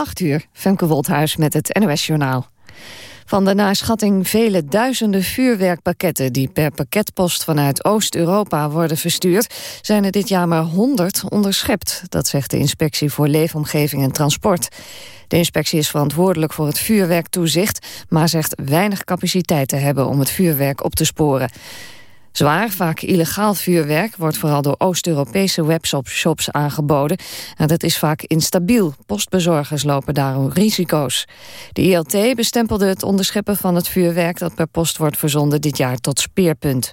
8 uur, Femke Wolthuis met het NOS-journaal. Van de naar schatting vele duizenden vuurwerkpakketten... die per pakketpost vanuit Oost-Europa worden verstuurd... zijn er dit jaar maar 100 onderschept. Dat zegt de Inspectie voor Leefomgeving en Transport. De inspectie is verantwoordelijk voor het vuurwerktoezicht... maar zegt weinig capaciteit te hebben om het vuurwerk op te sporen. Zwaar, vaak illegaal vuurwerk wordt vooral door Oost-Europese webshops aangeboden. En dat is vaak instabiel. Postbezorgers lopen daarom risico's. De ILT bestempelde het onderscheppen van het vuurwerk dat per post wordt verzonden dit jaar tot speerpunt.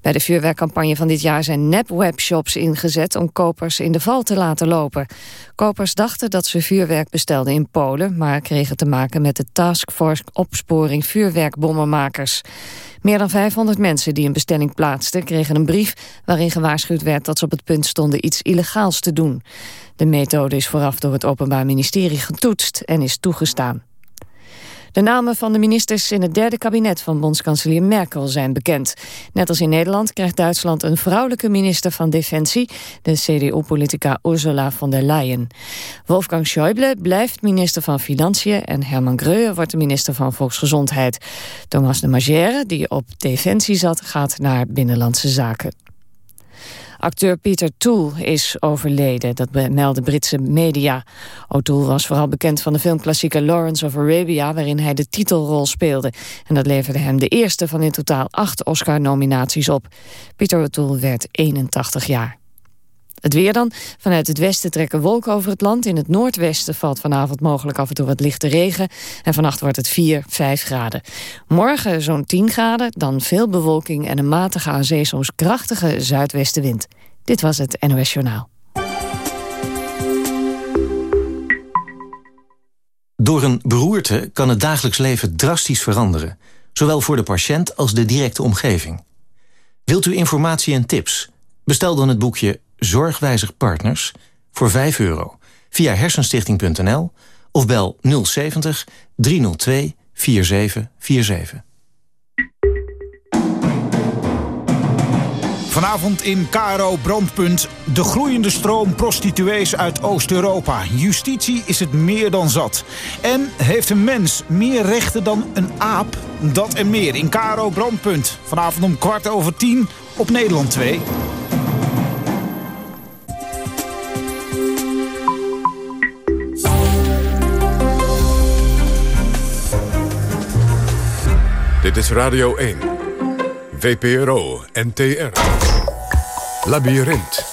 Bij de vuurwerkcampagne van dit jaar zijn nep-webshops ingezet om kopers in de val te laten lopen. Kopers dachten dat ze vuurwerk bestelden in Polen, maar kregen te maken met de Taskforce Opsporing Vuurwerkbommenmakers. Meer dan 500 mensen die een bestelling plaatsten kregen een brief waarin gewaarschuwd werd dat ze op het punt stonden iets illegaals te doen. De methode is vooraf door het Openbaar Ministerie getoetst en is toegestaan. De namen van de ministers in het derde kabinet van bondskanselier Merkel zijn bekend. Net als in Nederland krijgt Duitsland een vrouwelijke minister van Defensie, de CDU-politica Ursula von der Leyen. Wolfgang Schäuble blijft minister van Financiën en Herman Greuer wordt de minister van Volksgezondheid. Thomas de Magère, die op Defensie zat, gaat naar Binnenlandse Zaken. Acteur Peter Toole is overleden, dat melden Britse media. O'Toole was vooral bekend van de filmklassieker Lawrence of Arabia... waarin hij de titelrol speelde. En dat leverde hem de eerste van in totaal acht Oscar-nominaties op. Peter O'Toole werd 81 jaar. Het weer dan. Vanuit het westen trekken wolken over het land. In het noordwesten valt vanavond mogelijk af en toe wat lichte regen. En vannacht wordt het 4, 5 graden. Morgen zo'n 10 graden, dan veel bewolking... en een matige aan zee soms krachtige zuidwestenwind. Dit was het NOS Journaal. Door een beroerte kan het dagelijks leven drastisch veranderen. Zowel voor de patiënt als de directe omgeving. Wilt u informatie en tips? Bestel dan het boekje Zorgwijzig Partners voor 5 euro via hersenstichting.nl of bel 070 302 4747. Vanavond in KRO Brandpunt. De groeiende stroom prostituees uit Oost-Europa. Justitie is het meer dan zat. En heeft een mens meer rechten dan een aap? Dat en meer in KRO Brandpunt. Vanavond om kwart over tien op Nederland 2. Dit is Radio 1. VPRO NTR. Labyrinth.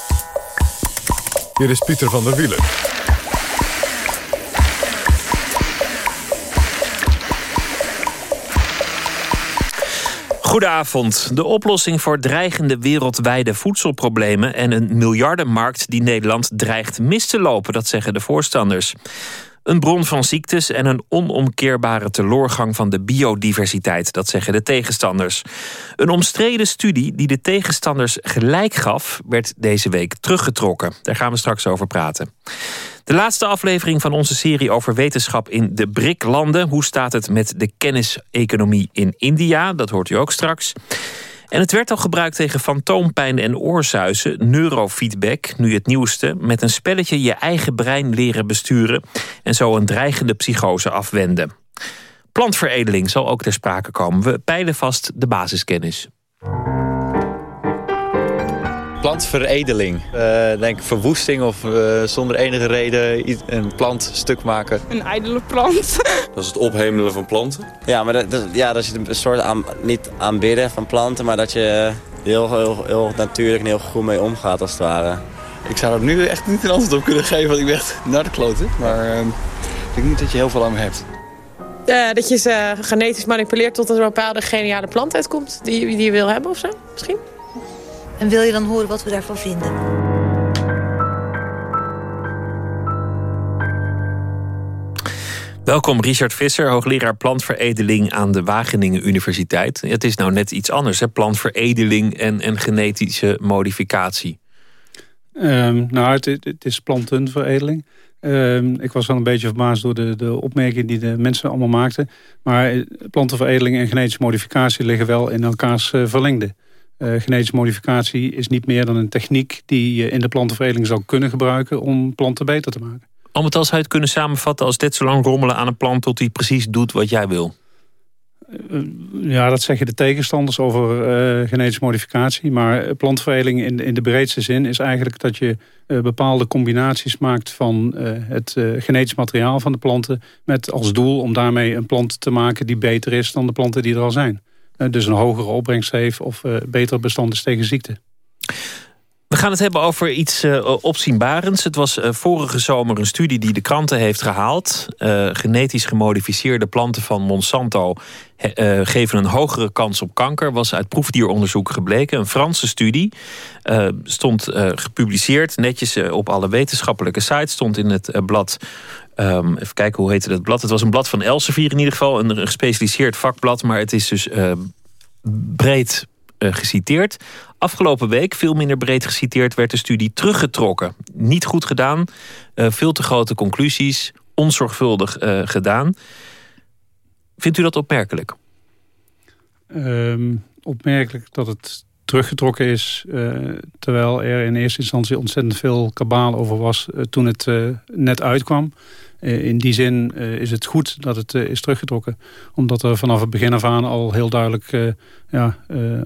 Hier is Pieter van der Wielen. Goedenavond. De oplossing voor dreigende wereldwijde voedselproblemen... en een miljardenmarkt die Nederland dreigt mis te lopen, dat zeggen de voorstanders. Een bron van ziektes en een onomkeerbare teloorgang van de biodiversiteit, dat zeggen de tegenstanders. Een omstreden studie die de tegenstanders gelijk gaf, werd deze week teruggetrokken. Daar gaan we straks over praten. De laatste aflevering van onze serie over wetenschap in de BRIC-landen. Hoe staat het met de kenniseconomie in India? Dat hoort u ook straks. En het werd al gebruikt tegen fantoompijn en oorzuizen, neurofeedback, nu het nieuwste, met een spelletje je eigen brein leren besturen en zo een dreigende psychose afwenden. Plantveredeling zal ook ter sprake komen. We peilen vast de basiskennis plantveredeling. Uh, denk verwoesting of uh, zonder enige reden een plant stuk maken. Een ijdele plant. Dat is het ophemelen van planten? Ja, maar dat, dat, ja, dat is een soort aan, niet aanbidden van planten, maar dat je heel, heel, heel natuurlijk en heel goed mee omgaat als het ware. Ik zou er nu echt niet een antwoord op kunnen geven, want ik ben echt naar de kloten. Maar uh, ik denk niet dat je heel veel aan me hebt. Uh, dat je ze genetisch manipuleert tot er een bepaalde geniale plant uitkomt die, die je wil hebben of zo, misschien? En wil je dan horen wat we daarvan vinden? Welkom Richard Visser, hoogleraar plantveredeling aan de Wageningen Universiteit. Het is nou net iets anders, hè? plantveredeling en, en genetische modificatie. Um, nou, het, het, is plantenveredeling. Um, ik was wel een beetje verbaasd door de, de opmerkingen die de mensen allemaal maakten. Maar eh, plantenveredeling en genetische modificatie liggen wel in elkaars uh, verlengde. Uh, genetische modificatie is niet meer dan een techniek die je in de plantenveredeling zou kunnen gebruiken om planten beter te maken. Al met al zou je het kunnen samenvatten als dit zo lang rommelen aan een plant... tot hij precies doet wat jij wil. Ja, dat zeggen de tegenstanders over uh, genetische modificatie. Maar plantveredeling in, in de breedste zin is eigenlijk dat je bepaalde combinaties maakt van het genetisch materiaal van de planten. Met als doel om daarmee een plant te maken die beter is dan de planten die er al zijn. Dus een hogere opbrengst heeft of betere bestand is tegen ziekte. We gaan het hebben over iets uh, opzienbarends. Het was uh, vorige zomer een studie die de kranten heeft gehaald. Uh, genetisch gemodificeerde planten van Monsanto geven een hogere kans op kanker. Was uit proefdieronderzoek gebleken. Een Franse studie stond gepubliceerd. Netjes op alle wetenschappelijke sites. Stond in het blad Um, even kijken, hoe heette dat blad? Het was een blad van Elsevier in ieder geval. Een gespecialiseerd vakblad, maar het is dus breed geciteerd. Afgelopen week, veel minder breed geciteerd, werd de studie teruggetrokken. Niet goed gedaan, uh, veel te grote conclusies, onzorgvuldig uh, gedaan. Vindt u dat opmerkelijk? Um, opmerkelijk dat het teruggetrokken is... terwijl er in eerste instantie ontzettend veel kabaal over was... toen het net uitkwam. Eh, in die zin eh, is het goed dat het eh, is teruggetrokken. Omdat er vanaf het begin af aan al heel duidelijk ja,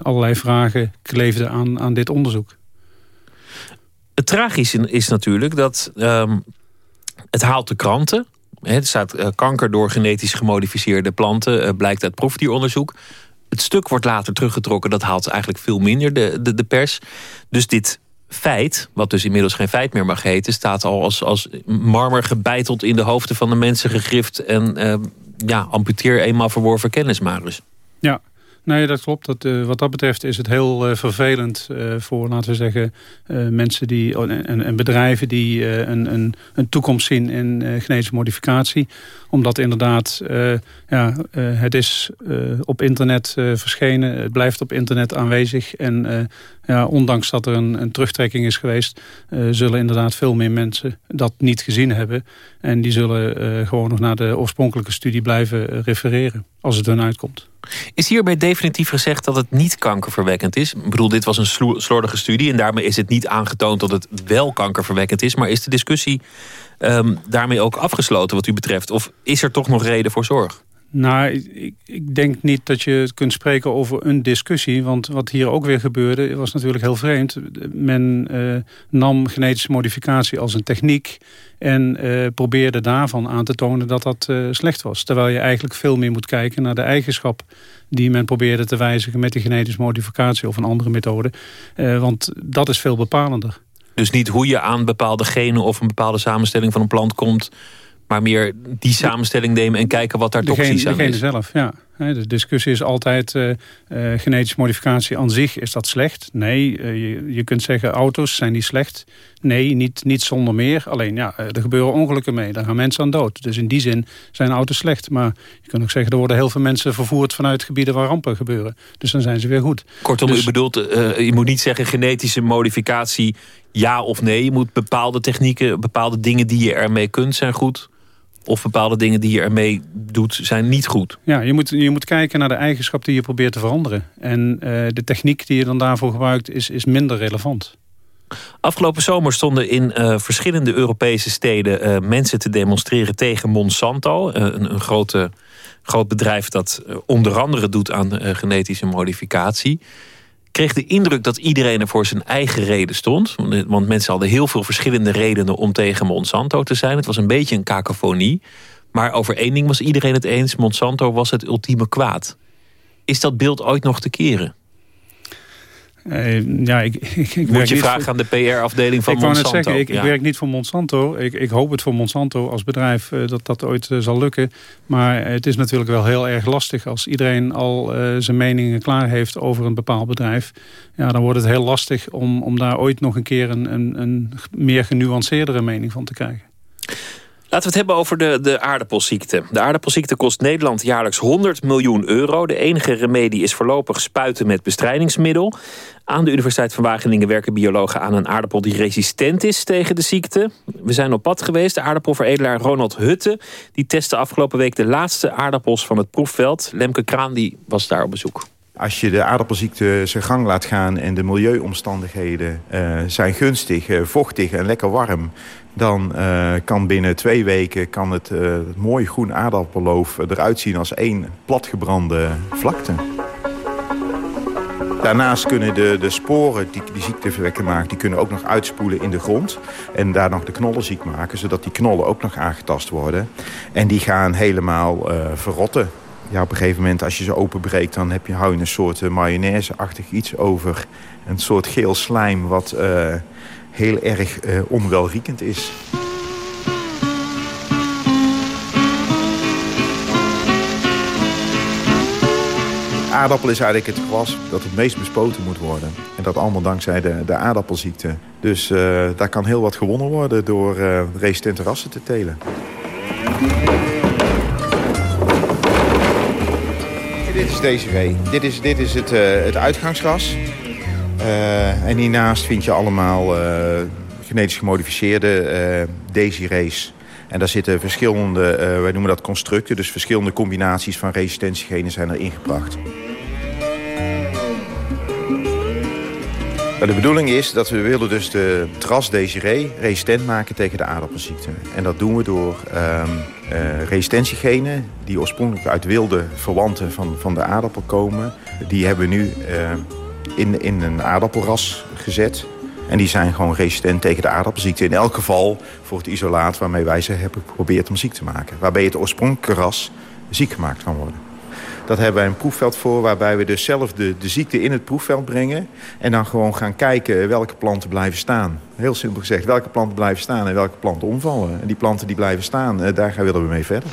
allerlei vragen kleefden aan, aan dit onderzoek. Het tragische is natuurlijk dat um, het haalt de kranten. Er staat kanker door genetisch gemodificeerde planten, blijkt uit proefdieronderzoek. Het stuk wordt later teruggetrokken, dat haalt eigenlijk veel minder de, de, de pers. Dus dit feit, wat dus inmiddels geen feit meer mag heten... staat al als, als marmer gebeiteld in de hoofden van de mensen gegrift... en uh, ja, amputeer eenmaal verworven kennis, Marius. Ja, Nee, dat klopt. Dat, uh, wat dat betreft is het heel uh, vervelend uh, voor, laten we zeggen, mensen die, oh, en, en, bedrijven die een, een, een, toekomst zien in genetische modificatie. Omdat inderdaad, ja, het is op internet verschenen, het blijft op internet aanwezig. En ja, ondanks dat er een, een terugtrekking is geweest, zullen inderdaad veel meer mensen dat niet gezien hebben. En die zullen gewoon nog naar de oorspronkelijke studie blijven refereren, als het hun uitkomt. Is hierbij definitief gezegd dat het niet kankerverwekkend is? Ik bedoel, dit was een slordige studie... en daarmee is het niet aangetoond dat het wel kankerverwekkend is... maar is de discussie um, daarmee ook afgesloten wat u betreft? Of is er toch nog reden voor zorg? Nou, ik, ik, denk niet dat je kunt spreken over een discussie. Want wat hier ook weer gebeurde, was natuurlijk heel vreemd. Men uh, nam genetische modificatie als een techniek... en uh, probeerde daarvan aan te tonen dat dat uh, slecht was. Terwijl je eigenlijk veel meer moet kijken naar de eigenschap... die men probeerde te wijzigen met die genetische modificatie... of een andere methode. want dat is veel bepalender. Dus niet hoe je aan bepaalde genen of een bepaalde samenstelling van een plant komt maar meer die samenstelling nemen en kijken wat daar degene, toxisch aan degene is. zelf, ja. De discussie is altijd uh, uh, genetische modificatie aan zich, is dat slecht? Nee, uh, je, je kunt zeggen auto's, zijn die slecht? Nee, niet, niet zonder meer. Alleen ja, er gebeuren ongelukken mee, daar gaan mensen aan dood. Dus in die zin zijn auto's slecht. Maar je kunt ook zeggen, er worden heel veel mensen vervoerd vanuit gebieden waar rampen gebeuren. Dus dan zijn ze weer goed. Kortom, dus, u bedoelt, je moet niet zeggen genetische modificatie ja of nee. Je moet bepaalde technieken, bepaalde dingen die je ermee kunt zijn goed of bepaalde dingen die je ermee doet zijn niet goed. Ja, je moet, je moet kijken naar de eigenschap die je probeert te veranderen. En uh, de techniek die je dan daarvoor gebruikt is, is minder relevant. Afgelopen zomer stonden in uh, verschillende Europese steden uh, mensen te demonstreren tegen Monsanto. een, een grote, groot bedrijf dat onder andere doet aan genetische modificatie kreeg de indruk dat iedereen er voor zijn eigen reden stond. Want mensen hadden heel veel verschillende redenen om tegen Monsanto te zijn. Het was een beetje een kakofonie. Maar over één ding was iedereen het eens. Monsanto was het ultieme kwaad. Is dat beeld ooit nog te keren? Uh, ja, ik, ik, Moet je vragen aan de PR-afdeling van ik Monsanto. Zeggen, ik, ik, werk niet voor Monsanto. Ik, ik hoop het voor Monsanto als bedrijf uh, dat dat ooit uh, zal lukken. Maar het is natuurlijk wel heel erg lastig als iedereen al zijn meningen klaar heeft over een bepaald bedrijf. Ja, dan wordt het heel lastig om, om daar ooit nog een keer een, een, een meer genuanceerdere mening van te krijgen. Laten we het hebben over de, de aardappelziekte. De aardappelziekte kost Nederland jaarlijks 100 miljoen euro. De enige remedie is voorlopig spuiten met bestrijdingsmiddel. Aan de Universiteit van Wageningen werken biologen aan een aardappel die resistent is tegen de ziekte. We zijn op pad geweest. De aardappelveredelaar Ronald Hutte die testte afgelopen week de laatste aardappels van het proefveld. Lemke Kraan die was daar op bezoek. Als je de aardappelziekte zijn gang laat gaan en de milieuomstandigheden uh, zijn gunstig, uh, vochtig en lekker warm dan uh, kan binnen twee weken kan het, uh, het mooie groen aardappelloof eruit zien als één platgebrande vlakte. Daarnaast kunnen de, de sporen die die ziekteverwekker maken... die kunnen ook nog uitspoelen in de grond. En daar nog de knollen ziek maken, zodat die knollen ook nog aangetast worden. En die gaan helemaal uh, verrotten. Ja, op een gegeven moment, als je ze openbreekt... dan heb je, hou je een soort uh, mayonaise-achtig iets over. Een soort geel slijm wat heel erg onwelriekend is. aardappel is eigenlijk het gewas dat het meest bespoten moet worden. En dat allemaal dankzij de, de aardappelziekte. Dus uh, daar kan heel wat gewonnen worden door uh, resistente rassen te telen. Dit is deze Dit is, dit is het, uh, het uitgangsras. En hiernaast vind je allemaal genetisch gemodificeerde Desirees. En daar zitten verschillende, wij noemen dat constructen... dus verschillende combinaties van resistentiegenen zijn er ingebracht. De bedoeling is dat we willen dus de tras Desiree resistent maken tegen de aardappelziekte. En dat doen we door uh, resistentiegenen die oorspronkelijk uit wilde verwanten van, van de aardappel komen. Die hebben we nu uh, in, in een aardappelras gezet. En die zijn gewoon resistent tegen de aardappelziekte. In elk geval voor het isolaat waarmee wij ze hebben geprobeerd om ziek te maken. Waarbij het oorspronkelijke ras ziek gemaakt kan worden. Dat hebben wij een proefveld voor waarbij we dus zelf de, de ziekte in het proefveld brengen. En dan gewoon gaan kijken welke planten blijven staan. Heel simpel gezegd, welke planten blijven staan en welke planten omvallen. En die planten die blijven staan, eh, daar willen we mee verder.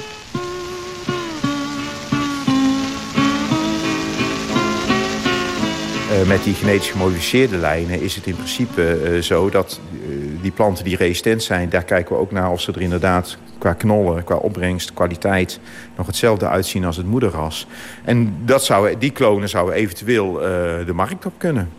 Met die genetisch gemodificeerde lijnen is het in principe uh, zo dat uh, die planten die resistent zijn... daar kijken we ook naar of ze er inderdaad qua knollen, qua opbrengst, kwaliteit... nog hetzelfde uitzien als het moederras. En dat zou, die klonen zouden eventueel de markt op kunnen.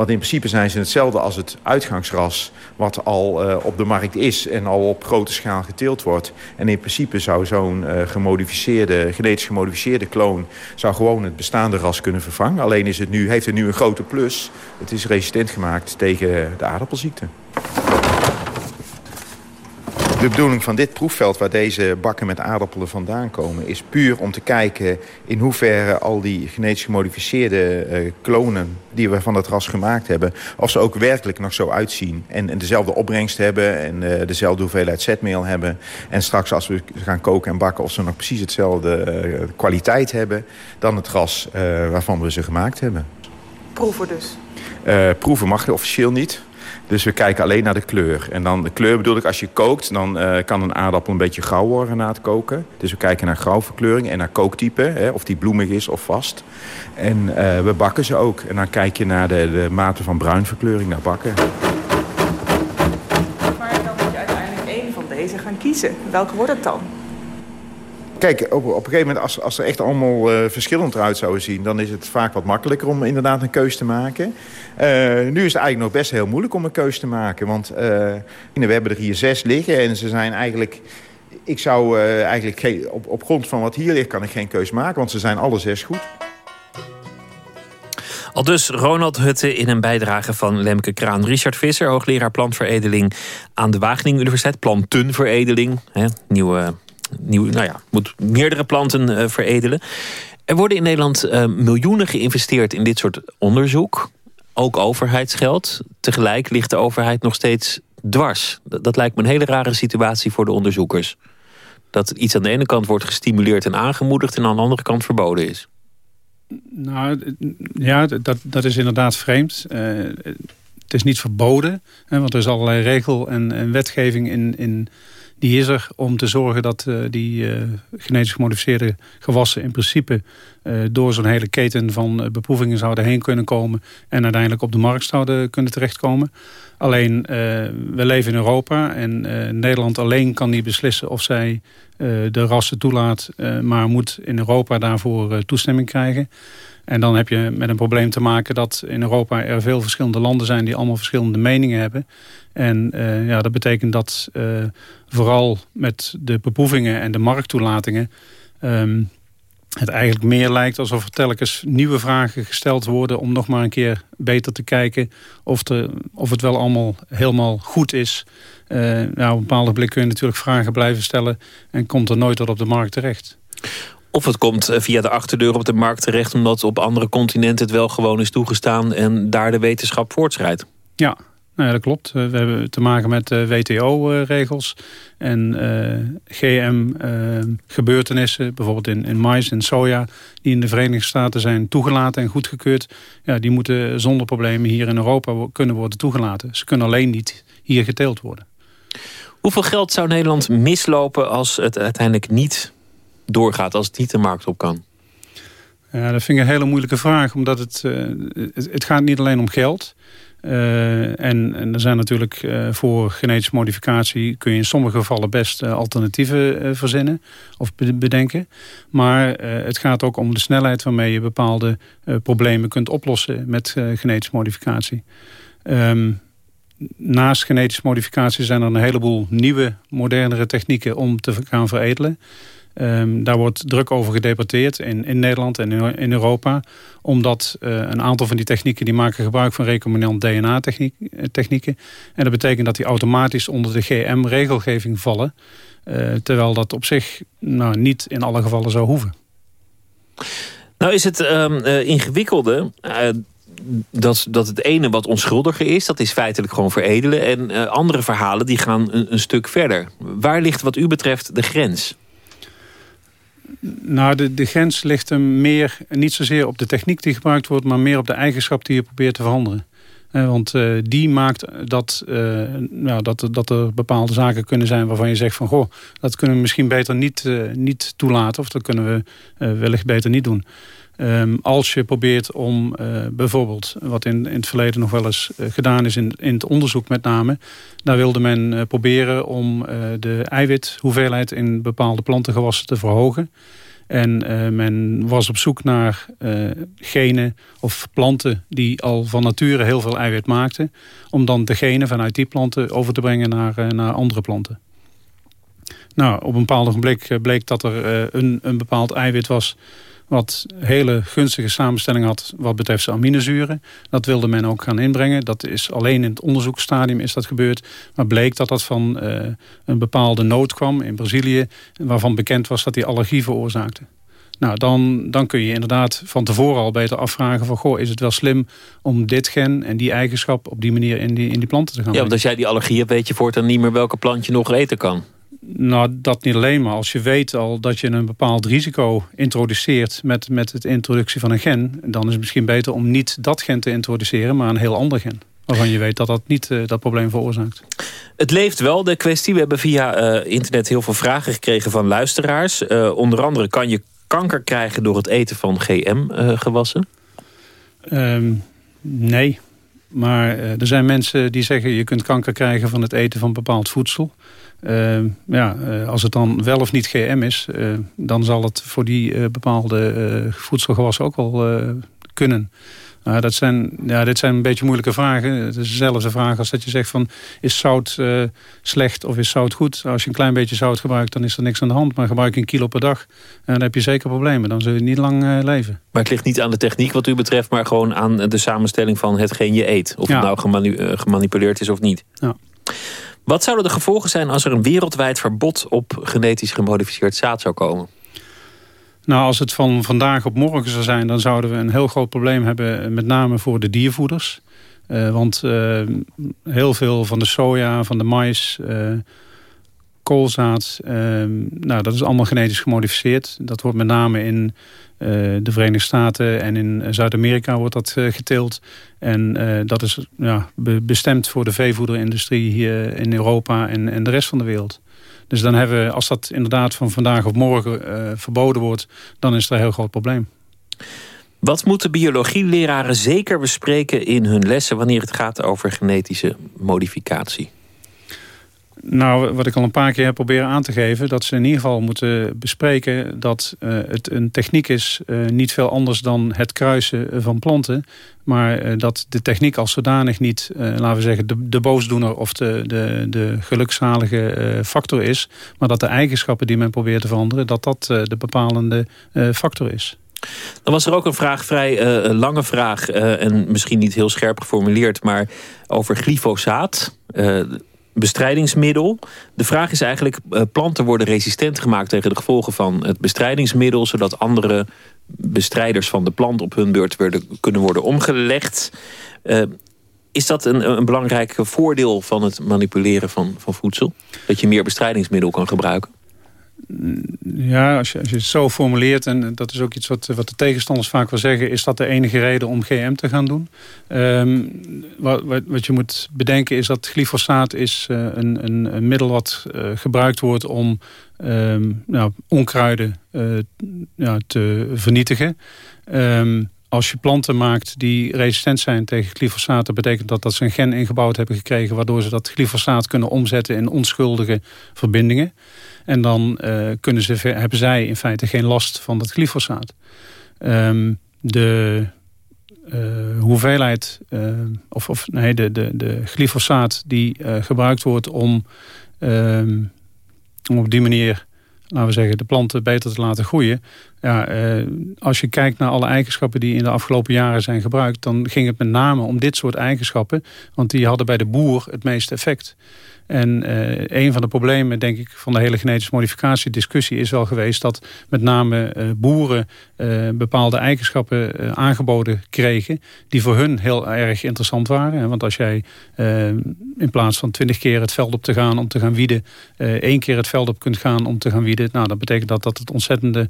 Want in principe zijn ze hetzelfde als het uitgangsras... wat al uh, op de markt is en al op grote schaal geteeld wordt. En in principe zou zo'n uh, gemodificeerde, genetisch gemodificeerde kloon... zou gewoon het bestaande ras kunnen vervangen. Alleen is het nu, heeft het nu een grote plus. Het is resistent gemaakt tegen de aardappelziekte. De bedoeling van dit proefveld waar deze bakken met aardappelen vandaan komen... is puur om te kijken in hoeverre al die genetisch gemodificeerde uh, klonen... die we van het ras gemaakt hebben, of ze ook werkelijk nog zo uitzien. En, en dezelfde opbrengst hebben en uh, dezelfde hoeveelheid zetmeel hebben. En straks als we gaan koken en bakken of ze nog precies hetzelfde uh, kwaliteit hebben... dan het ras waarvan we ze gemaakt hebben. Proeven dus? proeven mag je officieel niet... Dus we kijken alleen naar de kleur. En dan de kleur bedoel ik, als je kookt, dan uh, kan een aardappel een beetje grauw worden na het koken. Dus we kijken naar grauwverkleuring en naar kooktype, hè, of die bloemig is of vast. En uh, we bakken ze ook. En dan kijk je naar de, de mate van bruinverkleuring naar bakken. Maar dan moet je uiteindelijk één van deze gaan kiezen. Welke wordt het dan? Kijk, op, op een gegeven moment, als, als er echt allemaal uh, verschillend eruit zouden zien... dan is het vaak wat makkelijker om inderdaad een keus te maken. Uh, nu is het eigenlijk nog best heel moeilijk om een keus te maken. Want uh, we hebben er hier zes liggen en ze zijn eigenlijk... Ik zou eigenlijk geen, op, op grond van wat hier ligt kan ik geen keus maken... want ze zijn alle zes goed. Al dus Ronald Hutte in een bijdrage van Lemke Kraan. Richard Visser, hoogleraar plantveredeling aan de Wageningen Universiteit. Plantenveredeling, hè, nieuwe nieuw, nou ja, moet meerdere planten uh, veredelen. Er worden in Nederland uh, miljoenen geïnvesteerd in dit soort onderzoek. Ook overheidsgeld. Tegelijk ligt de overheid nog steeds dwars. Dat, lijkt me een hele rare situatie voor de onderzoekers. Dat iets aan de ene kant wordt gestimuleerd en aangemoedigd... en aan de andere kant verboden is. Nou, ja, dat, dat is inderdaad vreemd. Uh, het is niet verboden, hè, want er is allerlei regel en, en wetgeving in... in die is er om te zorgen dat uh, die uh, genetisch gemodificeerde gewassen in principe uh, door zo'n hele keten van beproevingen zouden heen kunnen komen en uiteindelijk op de markt zouden kunnen terechtkomen. Alleen, we leven in Europa en Nederland alleen kan niet beslissen of zij de rassen toelaat, maar moet in Europa daarvoor toestemming krijgen. En dan heb je met een probleem te maken dat in Europa er veel verschillende landen zijn die allemaal verschillende meningen hebben. En ja, dat betekent dat vooral met de beproevingen en de markttoelatingen... Um, het eigenlijk meer lijkt alsof er telkens nieuwe vragen gesteld worden... om nog maar een keer beter te kijken of, de, of het wel allemaal helemaal goed is. Uh, nou, op een bepaalde blik kun je natuurlijk vragen blijven stellen... en komt er nooit tot op de markt terecht. Of het komt eh, via de achterdeur op de markt terecht... omdat op andere continenten het wel gewoon is toegestaan... en daar de wetenschap voortschrijdt. Ja, nou dat klopt. Eh, we hebben te maken met uh, WTO-regels en GM-gebeurtenissen, bijvoorbeeld in, in mais en soja, die in de Verenigde Staten zijn toegelaten en goedgekeurd. Ja, die moeten zonder problemen hier in Europa kunnen worden toegelaten. Ze kunnen alleen niet hier geteeld worden. Hoeveel geld zou Nederland mislopen als het uiteindelijk niet doorgaat, als het niet de markt op kan? Ja, dat vind ik een hele moeilijke vraag, omdat het, het, het gaat niet alleen om geld. Uh, en, en, er zijn natuurlijk uh, voor genetische modificatie... kun je in sommige gevallen best uh, alternatieven verzinnen of bedenken. Maar het gaat ook om de snelheid waarmee je bepaalde problemen kunt oplossen... met genetische modificatie. Um, naast genetische modificatie zijn er een heleboel nieuwe, modernere technieken... om te gaan veredelen. Um, daar wordt druk over gedebatteerd in, in Nederland en in, in Europa. Omdat uh, een aantal van die technieken die maken gebruik van recombinant DNA-technieken. Eh, en dat betekent dat die automatisch onder de GM-regelgeving vallen. Uh, terwijl dat op zich nou, niet in alle gevallen zou hoeven. Nou is het uh, ingewikkelde dat, dat het ene wat onschuldiger is, dat is feitelijk gewoon veredelen. En andere verhalen die gaan een stuk verder. Waar ligt wat u betreft de grens? Nou, de, de grens ligt hem meer, niet zozeer op de techniek die gebruikt wordt... maar meer op de eigenschap die je probeert te veranderen. Eh, want uh, die maakt dat, nou, dat, dat er bepaalde zaken kunnen zijn waarvan je zegt van... goh, dat kunnen we misschien beter niet, niet toelaten of dat kunnen we wellicht beter niet doen. Um, als je probeert om bijvoorbeeld, wat in, in het verleden nog wel eens gedaan is in, in het onderzoek met name... daar wilde men proberen om de eiwithoeveelheid in bepaalde plantengewassen te verhogen... En men was op zoek naar genen of planten die al van nature heel veel eiwit maakten. Om dan de genen vanuit die planten over te brengen naar, naar andere planten. Nou, op een bepaald ogenblik bleek dat er een, een bepaald eiwit was wat hele gunstige samenstelling had wat betreft zijn aminozuren. Dat wilde men ook gaan inbrengen. Dat is alleen in het onderzoeksstadium is dat gebeurd. Maar bleek dat dat van uh, een bepaalde nood kwam in Brazilië... waarvan bekend was dat die allergie veroorzaakte. Nou, dan, dan kun je inderdaad van tevoren al beter afvragen van... goh, is het wel slim om dit gen en die eigenschap op die manier in die, in die planten te gaan Ja, want als jij die allergie hebt, weet je voortaan niet meer welke plant je nog eten kan. Nou, dat niet alleen, maar als je weet al dat je een bepaald risico introduceert met, met het introductie van een gen, dan is het misschien beter om niet dat gen te introduceren, maar een heel ander gen. Waarvan je weet dat dat niet uh, dat probleem veroorzaakt. Het leeft wel, de kwestie. We hebben via uh, internet heel veel vragen gekregen van luisteraars. Uh, onder andere, kan je kanker krijgen door het eten van GM-gewassen? Um, nee, maar er zijn mensen die zeggen... je kunt kanker krijgen van het eten van bepaald voedsel. Uh, ja, uh, als het dan wel of niet GM is, uh, dan zal het voor die bepaalde voedselgewassen ook wel kunnen. dat zijn, ja, dit zijn een beetje moeilijke vragen. Het is dezelfde vraag als dat je zegt van... is zout slecht of is zout goed? Als je een klein beetje zout gebruikt, dan is er niks aan de hand. Maar gebruik je een kilo per dag, dan heb je zeker problemen. Dan zul je niet lang leven. Maar het ligt niet aan de techniek wat u betreft... maar gewoon aan de samenstelling van hetgeen je eet. Of ja. het nou gemanipuleerd is of niet. Ja. Wat zouden de gevolgen zijn als er een wereldwijd verbod op genetisch gemodificeerd zaad zou komen? Nou, als het van vandaag op morgen zou zijn... dan zouden we een heel groot probleem hebben... met name voor de diervoeders. Uh, want uh, heel veel van de soja, van de mais... Uh, koolzaad, nou, dat is allemaal genetisch gemodificeerd. Dat wordt met name in uh, de Verenigde Staten en in Zuid-Amerika wordt dat uh, geteeld. En uh, dat is ja, be bestemd voor de veevoederindustrie hier in Europa en, en de rest van de wereld. Dus dan hebben we, als dat inderdaad van vandaag op morgen verboden wordt... dan is er een heel groot probleem. Wat moeten biologieleraren zeker bespreken in hun lessen... wanneer het gaat over genetische modificatie? Nou, wat ik al een paar keer heb proberen aan te geven... dat ze in ieder geval moeten bespreken dat uh, het een techniek is... Uh, niet veel anders dan het kruisen van planten. Maar uh, dat de techniek als zodanig niet, laten we zeggen... de, boosdoener of de, de, de factor is. Maar dat de eigenschappen die men probeert te veranderen... dat dat de bepalende factor is. Dan was er ook een vraag, vrij lange vraag... En misschien niet heel scherp geformuleerd... maar over glyfosaat. Uh, bestrijdingsmiddel. De vraag is eigenlijk, uh, planten worden resistent gemaakt tegen de gevolgen van het bestrijdingsmiddel, zodat andere bestrijders van de plant op hun beurt kunnen worden omgelegd. Uh, is dat een, een belangrijk voordeel van het manipuleren van, van voedsel? Dat je meer bestrijdingsmiddel kan gebruiken? Ja, als je, het zo formuleert, en dat is ook iets wat, wat de tegenstanders vaak wel zeggen... is dat de enige reden om GM te gaan doen. Um, wat, wat, je moet bedenken is dat glyfosaat is uh, een, een, een, middel wat uh, gebruikt wordt om um, nou, onkruiden uh, ja, te vernietigen. Um, als je planten maakt die resistent zijn tegen glyfosaat... dat betekent dat, dat ze een gen ingebouwd hebben gekregen... waardoor ze dat glyfosaat kunnen omzetten in onschuldige verbindingen. En dan uh, kunnen ze, hebben zij in feite geen last van dat glyfosaat. Um, de uh, hoeveelheid, uh, of, of nee, de, de, de glyfosaat die gebruikt wordt om, um, om op die manier laten we zeggen, de planten beter te laten groeien. Ja, eh, als je kijkt naar alle eigenschappen die in de afgelopen jaren zijn gebruikt... dan ging het met name om dit soort eigenschappen. Want die hadden bij de boer het meeste effect. En uh, een van de problemen, denk ik, van de hele genetische modificatiediscussie is wel geweest dat met name uh, boeren uh, bepaalde eigenschappen aangeboden kregen die voor hun heel erg interessant waren. Want als jij in plaats van twintig keer het veld op te gaan om te gaan wieden, één keer het veld op kunt gaan om te gaan wieden, nou, dat betekent dat dat het ontzettende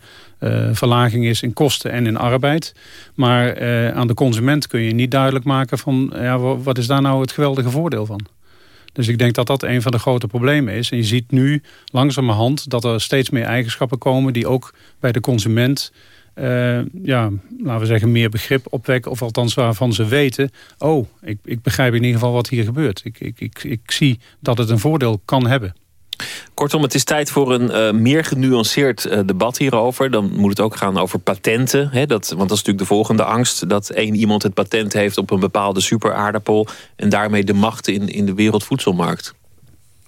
verlaging is in kosten en in arbeid. Maar aan de consument kun je niet duidelijk maken van ja, wat is daar nou het geweldige voordeel van. Dus ik denk dat dat een van de grote problemen is. En je ziet nu langzamerhand dat er steeds meer eigenschappen komen... die ook bij de consument, uh, ja, laten we zeggen, meer begrip opwekken. Of althans waarvan ze weten... oh, ik, ik begrijp in ieder geval wat hier gebeurt. Ik, ik, ik, ik zie dat het een voordeel kan hebben. Kortom, het is tijd voor een uh, meer genuanceerd uh, debat hierover. Dan moet het ook gaan over patenten. Hè, dat, want dat is natuurlijk de volgende angst. Dat één iemand het patent heeft op een bepaalde superaardappel... en daarmee de macht in, in de wereldvoedselmarkt.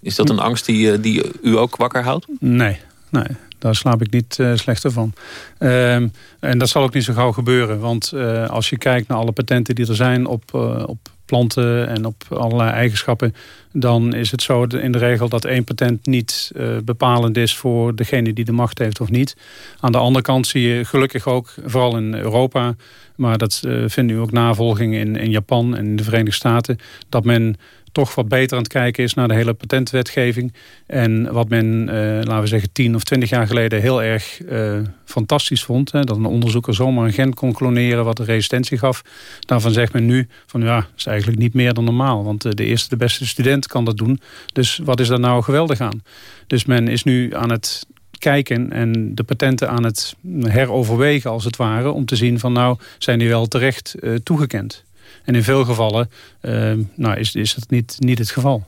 Is dat een angst die, uh, die u ook wakker houdt? Nee, nee. Daar slaap ik niet uh, slechter van. Uh, en dat zal ook niet zo gauw gebeuren. Want uh, als je kijkt naar alle patenten die er zijn op, op planten en op allerlei eigenschappen... dan is het zo in de regel dat één patent niet uh, bepalend is... voor degene die de macht heeft of niet. Aan de andere kant zie je gelukkig ook, vooral in Europa... maar dat uh, vindt u ook navolging in, in Japan en in de Verenigde Staten... dat men toch wat beter aan het kijken is naar de hele patentwetgeving. En wat men, uh, laten we zeggen, tien of twintig jaar geleden heel erg uh, fantastisch vond. Hè, dat een onderzoeker zomaar een gen kon kloneren wat een resistentie gaf. Daarvan zegt men nu van ja, dat is eigenlijk niet meer dan normaal. Want uh, de eerste, de beste student kan dat doen. Dus wat is daar nou geweldig aan? Dus men is nu aan het kijken en de patenten aan het heroverwegen als het ware. Om te zien van nou, zijn die wel terecht toegekend? En in veel gevallen uh, nou, is, is dat niet, niet het geval.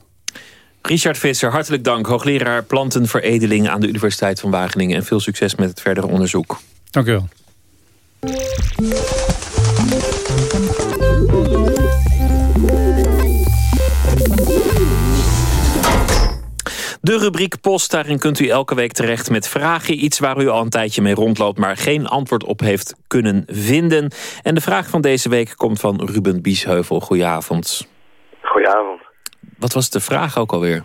Richard Visser, hartelijk dank. Hoogleraar plantenveredeling aan de Universiteit van Wageningen. En veel succes met het verdere onderzoek. Dank u wel. De rubriek Post, daarin kunt u elke week terecht met vragen. Iets waar u al een tijdje mee rondloopt, maar geen antwoord op heeft kunnen vinden. En de vraag van deze week komt van Ruben Biesheuvel. Goedenavond. Goedenavond. Wat was de vraag ook alweer?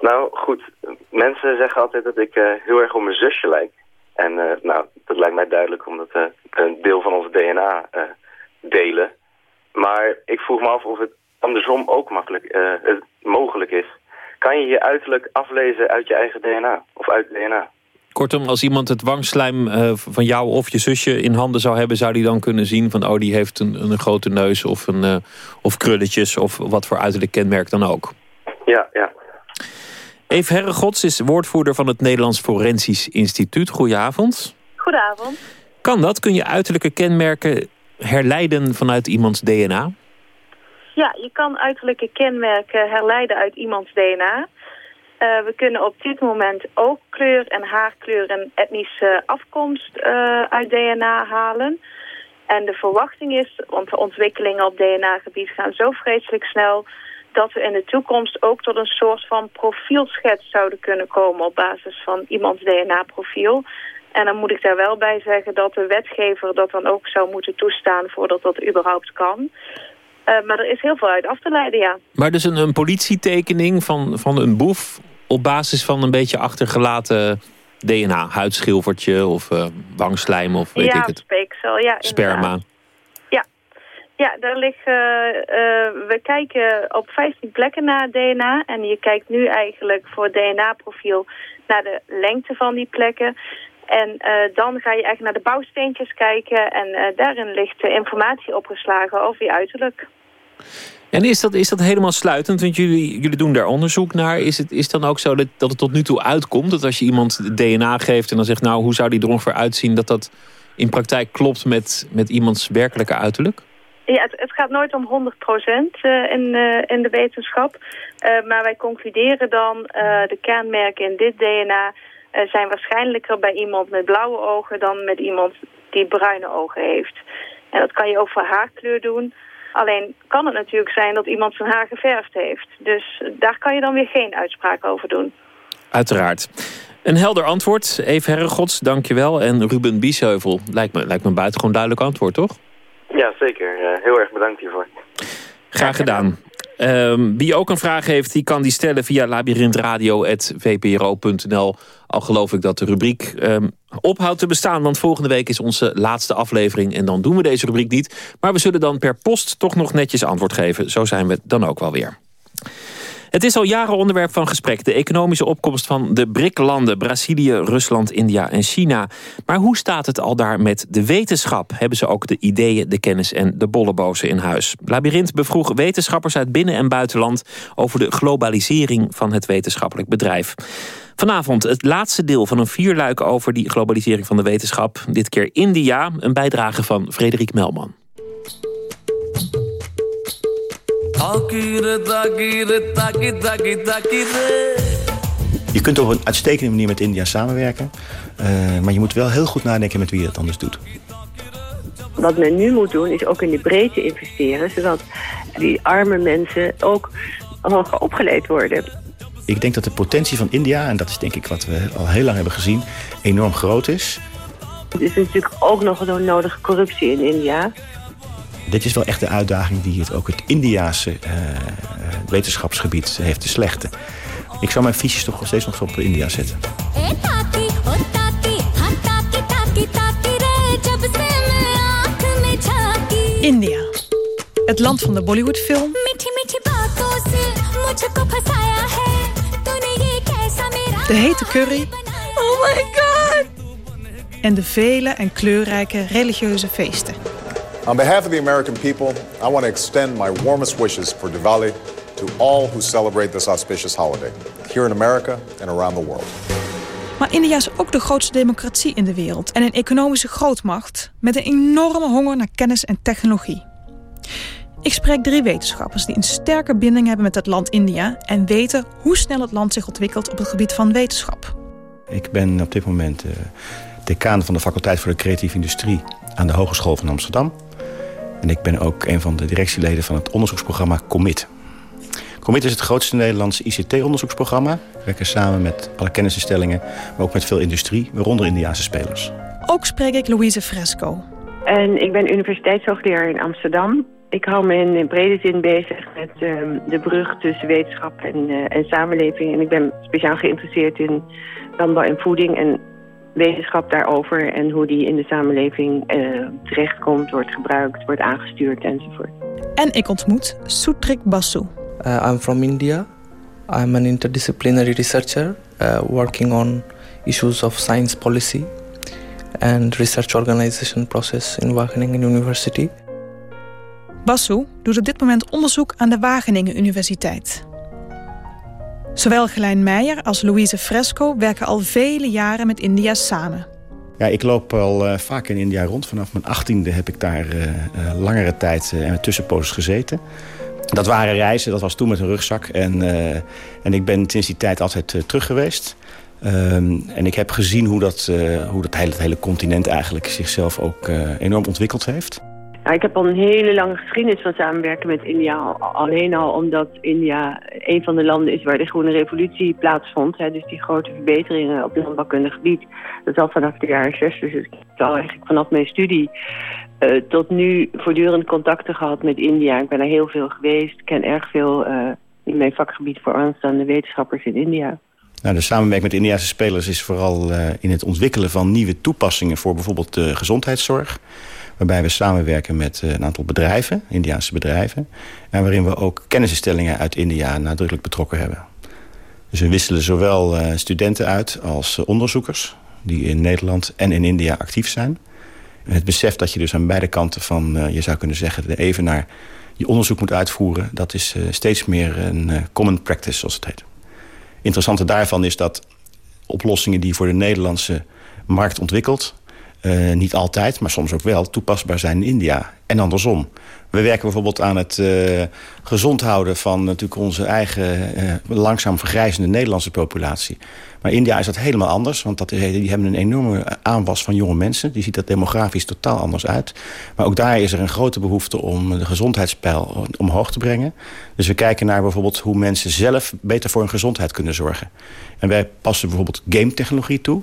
Nou, goed. Mensen zeggen altijd dat ik uh, heel erg op mijn zusje lijk. En uh, nou, dat lijkt mij duidelijk omdat we uh, een deel van ons DNA delen. Maar ik vroeg me af of het andersom ook makkelijk, mogelijk is kan je je uiterlijk aflezen uit je eigen DNA of uit DNA. Kortom, als iemand het wangslijm uh, van jou of je zusje in handen zou hebben... zou die dan kunnen zien van, oh, die heeft een, een grote neus of, een, uh, of krulletjes... of wat voor uiterlijk kenmerk dan ook. Ja, ja. Eve Herregods is woordvoerder van het Nederlands Forensisch Instituut. Goedenavond. Goedenavond. Kan dat? Kun je uiterlijke kenmerken herleiden vanuit iemands DNA? Ja, je kan uiterlijke kenmerken herleiden uit iemands DNA. Uh, we kunnen op dit moment oogkleur en haarkleur en etnische afkomst uh, uit DNA halen. En de verwachting is, want de ontwikkelingen op DNA-gebied gaan zo vreselijk snel... dat we in de toekomst ook tot een soort van profielschets zouden kunnen komen... op basis van iemands DNA-profiel. En dan moet ik daar wel bij zeggen dat de wetgever dat dan ook zou moeten toestaan... voordat dat überhaupt kan. Uh, maar er is heel veel uit af te leiden, ja. Maar dus een, een politietekening van, van een boef... op basis van een beetje achtergelaten DNA, huidschilfertje of uh, wangslijm of weet ja, ik het. speeksel, ja, Sperma. Ja, ja daar liggen, uh, we kijken op 15 plekken naar DNA. En je kijkt nu eigenlijk voor het DNA-profiel naar de lengte van die plekken. En uh, dan ga je echt naar de bouwsteentjes kijken. En uh, daarin ligt de informatie opgeslagen over je uiterlijk. En is dat, is dat helemaal sluitend? Want jullie, jullie doen daar onderzoek naar. Is het is dan ook zo dat, dat het tot nu toe uitkomt? Dat als je iemand DNA geeft en dan zegt... nou, hoe zou die er ongeveer uitzien... dat dat in praktijk klopt met, met iemands werkelijke uiterlijk? Ja, het, het gaat nooit om 100 procent uh, in, uh, in de wetenschap. Uh, maar wij concluderen dan... de kernmerken in dit DNA zijn waarschijnlijker bij iemand met blauwe ogen... dan met iemand die bruine ogen heeft. En dat kan je ook voor haarkleur doen... Alleen kan het natuurlijk zijn dat iemand zijn haar geverfd heeft. Dus daar kan je dan weer geen uitspraak over doen. Uiteraard. Een helder antwoord. Eve Herregods, dankjewel. En Ruben Biesheuvel, lijkt me, lijkt me een buitengewoon duidelijk antwoord, toch? Ja, zeker. heel erg bedankt hiervoor. Graag gedaan. Um, wie ook een vraag heeft, die kan die stellen via labyrinthradio.vpro.nl. Al geloof ik dat de rubriek um, ophoudt te bestaan. Want volgende week is onze laatste aflevering. En dan doen we deze rubriek niet. Maar we zullen dan per post toch nog netjes antwoord geven. Zo zijn we dan ook wel weer. Het is al jaren onderwerp van gesprek. De economische opkomst van de BRIC-landen. Brazilië, Rusland, India en China. Maar hoe staat het al daar met de wetenschap? Hebben ze ook de ideeën, de kennis en de bollebozen in huis? Labyrinth bevroeg wetenschappers uit binnen- en buitenland... over de globalisering van het wetenschappelijk bedrijf. Vanavond het laatste deel van een vierluik over die globalisering van de wetenschap. Dit keer India, een bijdrage van Frederik Melman. Je kunt op een uitstekende manier met India samenwerken. Uh, maar je moet wel heel goed nadenken met wie je dat anders doet. Wat men nu moet doen is ook in de breedte investeren... zodat die arme mensen ook hoger opgeleid worden. Ik denk dat de potentie van India, en dat is denk ik wat we al heel lang hebben gezien... enorm groot is. Er is natuurlijk ook nog een nodige corruptie in India dit is wel echt de uitdaging die het, ook het Indiaanse uh, wetenschapsgebied heeft te slechten. Ik zou mijn fiches toch steeds nog op India zetten. India. Het land van de Bollywoodfilm. De hete curry. Oh my god! En de vele en kleurrijke religieuze feesten. On behalf of the American people, I want to extend my warmest wishes for Diwali to all who celebrate this auspicious holiday, here in America and around the world. Maar India is ook de grootste democratie in de wereld en een economische grootmacht met een enorme honger naar kennis en technologie. Ik spreek drie wetenschappers die een sterke binding hebben met het land India en weten hoe snel het land zich ontwikkelt op het gebied van wetenschap. Ik ben op dit moment uh, decaan van de faculteit voor de creatieve industrie aan de Hogeschool van Amsterdam. En ik ben ook een van de directieleden van het onderzoeksprogramma COMMIT. COMMIT is het grootste Nederlandse ICT-onderzoeksprogramma. We werken samen met alle kennisinstellingen, maar ook met veel industrie, waaronder Indiaanse spelers. Ook spreek ik Louise Fresco. En ik ben universiteitshoogleraar in Amsterdam. Ik hou me in brede zin bezig met uh, de brug tussen wetenschap en, uh, en samenleving. En ik ben speciaal geïnteresseerd in landbouw en voeding. En wetenschap daarover en hoe die in de samenleving uh, terechtkomt, wordt gebruikt, wordt aangestuurd enzovoort. En ik ontmoet Sutrik Basu. Uh, I'm from India. I'm an interdisciplinary researcher uh, working on issues of science policy and research organization process in Wageningen University. Basu doet op dit moment onderzoek aan de Wageningen Universiteit. Zowel Gelijn Meijer als Louise Fresco werken al vele jaren met India samen. Ja, ik loop al uh, vaak in India rond. Vanaf mijn achttiende heb ik daar uh, uh, langere tijd en met tussenposes gezeten. Dat waren reizen, dat was toen met een rugzak. En, en ik ben sinds die tijd altijd terug geweest. Ehm, en ik heb gezien hoe dat, hoe dat hele, het hele continent eigenlijk zichzelf ook enorm ontwikkeld heeft. Ik heb al een hele lange geschiedenis van samenwerken met India. Alleen al omdat India een van de landen is waar de groene revolutie plaatsvond. Hè, dus die grote verbeteringen op landbouwkundig gebied. Dat is al vanaf de jaren 60. Dus ik heb al eigenlijk vanaf mijn studie uh, tot nu voortdurend contacten gehad met India. Ik ben er heel veel geweest. Ik ken erg veel uh, in mijn vakgebied voor aanstaande wetenschappers in India. Nou, de samenwerking met Indiase spelers is vooral uh, in het ontwikkelen van nieuwe toepassingen voor bijvoorbeeld gezondheidszorg. Waarbij we samenwerken met een aantal bedrijven, Indiaanse bedrijven. En waarin we ook kennisinstellingen uit India nadrukkelijk betrokken hebben. Dus we wisselen zowel studenten uit als onderzoekers die in Nederland en in India actief zijn. Het besef dat je dus aan beide kanten van, je zou kunnen zeggen... de evenaar je onderzoek moet uitvoeren... dat is steeds meer een common practice, zoals het heet. Interessante daarvan is dat oplossingen die voor de Nederlandse markt ontwikkeld... niet altijd, maar soms ook wel, toepasbaar zijn in India. En andersom. We werken bijvoorbeeld aan het uh, gezond houden van natuurlijk onze eigen uh, langzaam vergrijzende Nederlandse populatie. Maar India is dat helemaal anders, want dat, die hebben een enorme aanwas van jonge mensen. Die ziet dat demografisch totaal anders uit. Maar ook daar is er een grote behoefte om de gezondheidspeil omhoog te brengen. Dus we kijken naar bijvoorbeeld hoe mensen zelf beter voor hun gezondheid kunnen zorgen. En wij passen bijvoorbeeld game technologie toe.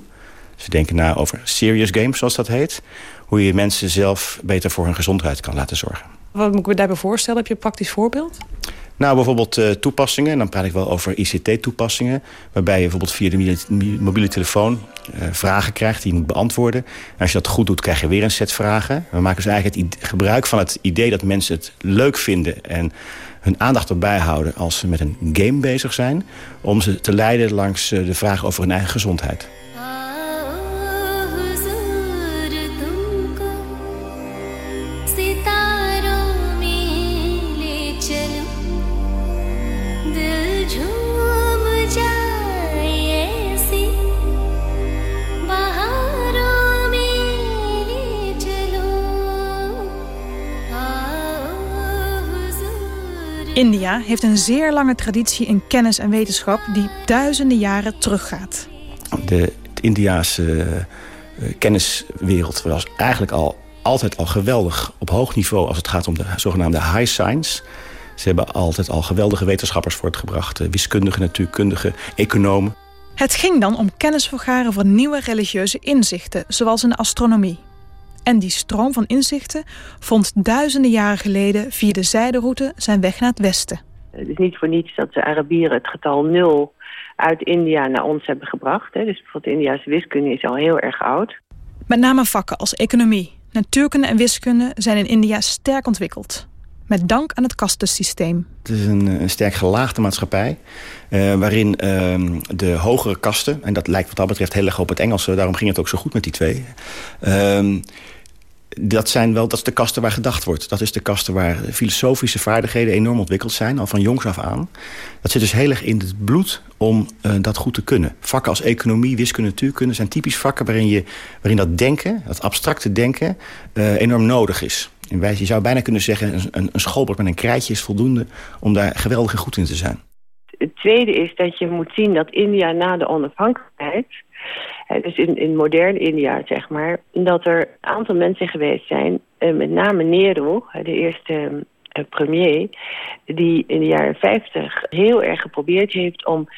We denken na over serious games, zoals dat heet. Hoe je mensen zelf beter voor hun gezondheid kan laten zorgen. Wat moet ik me daarbij voorstellen? Heb je een praktisch voorbeeld? Nou, bijvoorbeeld uh, toepassingen. En dan praat ik wel over ICT-toepassingen. Waarbij je bijvoorbeeld via de mobiele telefoon uh, vragen krijgt die je moet beantwoorden. En als je dat goed doet, krijg je weer een set vragen. We maken dus eigenlijk het gebruik van het idee dat mensen het leuk vinden... en hun aandacht erbij houden als ze met een game bezig zijn... om ze te leiden langs uh, de vraag over hun eigen gezondheid. India heeft een zeer lange traditie in kennis en wetenschap die duizenden jaren teruggaat. De, Indiaanse uh, kenniswereld was eigenlijk al, altijd al geweldig op hoog niveau als het gaat om de zogenaamde high science. Ze hebben altijd al geweldige wetenschappers voortgebracht. Uh, wiskundigen, natuurkundigen, economen. Het ging dan om kennis vergaren van nieuwe religieuze inzichten, zoals in de astronomie. En die stroom van inzichten vond duizenden jaren geleden via de zijderoute zijn weg naar het westen. Het is niet voor niets dat de Arabieren het getal nul uit India naar ons hebben gebracht. Dus bijvoorbeeld de Indiase wiskunde is al heel erg oud. Met name vakken als economie, natuurkunde en wiskunde zijn in India sterk ontwikkeld. Met dank aan het kastensysteem. Het is een, een sterk gelaagde maatschappij. Uh, waarin uh, de hogere kasten, en dat lijkt wat dat betreft heel erg op het Engelse... daarom ging het ook zo goed met die twee... Uh, dat, zijn wel, dat is de kasten waar gedacht wordt. Dat is de kasten waar filosofische vaardigheden enorm ontwikkeld zijn, al van jongs af aan. Dat zit dus heel erg in het bloed om uh, dat goed te kunnen. Vakken als economie, wiskunde, natuurkunde zijn typisch vakken waarin, je, waarin dat denken, dat abstracte denken, uh, enorm nodig is. Wijze, je zou bijna kunnen zeggen, een, een schoolbord met een krijtje is voldoende om daar geweldig goed in te zijn. Het tweede is dat je moet zien dat India na de onafhankelijkheid dus in, in modern India, zeg maar, dat er een aantal mensen geweest zijn, eh, met name Nehru, de eerste eh, premier, die in de jaren 50 heel erg geprobeerd heeft om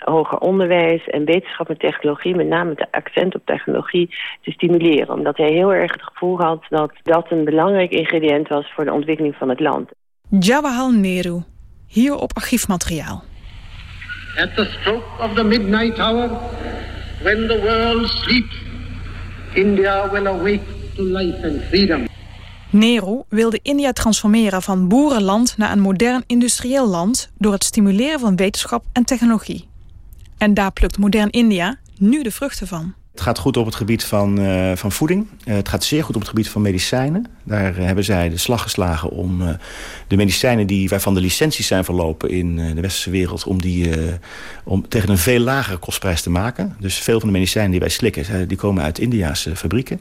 hoger onderwijs en wetenschap en technologie, met name de accent op technologie, te stimuleren. Omdat hij heel erg het gevoel had dat dat een belangrijk ingrediënt was voor de ontwikkeling van het land. Jawaharlal Nehru, hier op archiefmateriaal. At the stroke of the midnight hour, When the world sleeps, India will awake to life and freedom. Nehru wilde India transformeren van boerenland naar een modern industrieel land door het stimuleren van wetenschap en technologie. En daar plukt modern India nu de vruchten van. Het gaat goed op het gebied van, uh, van voeding. Uh, het gaat zeer goed op het gebied van medicijnen. Daar uh, hebben zij de slag geslagen om de medicijnen die, waarvan de licenties zijn verlopen in de westerse wereld... om die om tegen een veel lagere kostprijs te maken. Dus veel van de medicijnen die wij slikken, die komen uit Indiaanse fabrieken.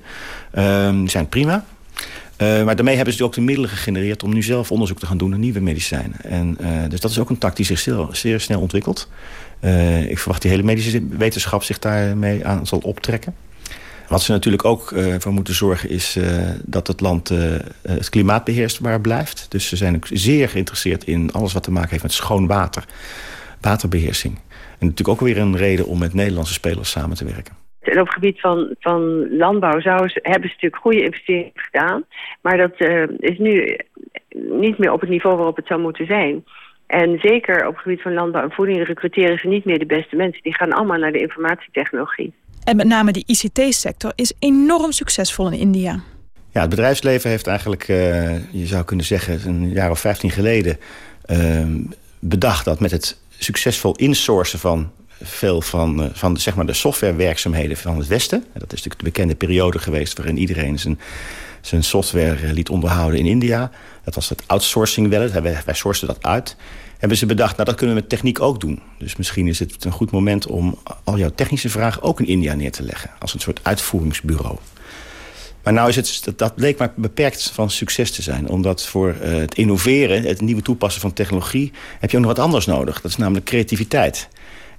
Ehm, die zijn prima. Maar daarmee hebben ze ook de middelen gegenereerd... om nu zelf onderzoek te gaan doen naar nieuwe medicijnen. En, dus dat is ook een tak die zich zeer, snel ontwikkelt. ik verwacht die hele medische wetenschap zich daarmee aan zal optrekken. Wat ze natuurlijk ook voor moeten zorgen is dat het land het klimaat beheersbaar blijft. Dus ze zijn ook zeer geïnteresseerd in alles wat te maken heeft met schoon water. Waterbeheersing. En natuurlijk ook weer een reden om met Nederlandse spelers samen te werken. En op het gebied van, van landbouw zouden ze, hebben ze natuurlijk goede investeringen gedaan. Maar dat is nu niet meer op het niveau waarop het zou moeten zijn. En zeker op het gebied van landbouw en voeding recruteren ze niet meer de beste mensen. Die gaan allemaal naar de informatietechnologie. En met name die ICT-sector is enorm succesvol in India. Ja, het bedrijfsleven heeft eigenlijk, uh, je zou kunnen zeggen, een jaar of 15 geleden uh, bedacht dat met het succesvol insourcen van veel van, uh, van zeg maar de softwarewerkzaamheden van het Westen. Dat is natuurlijk de bekende periode geweest waarin iedereen zijn, zijn software liet onderhouden in India. Dat was het outsourcing wel. Wij, wij dat uit hebben ze bedacht, nou dat kunnen we met techniek ook doen. Dus misschien is het een goed moment om al jouw technische vragen ook in India neer te leggen. Als een soort uitvoeringsbureau. Maar nou is het, dat, dat leek maar beperkt van succes te zijn. Omdat voor uh, het innoveren, het nieuwe toepassen van technologie... heb je ook nog wat anders nodig. Dat is namelijk creativiteit.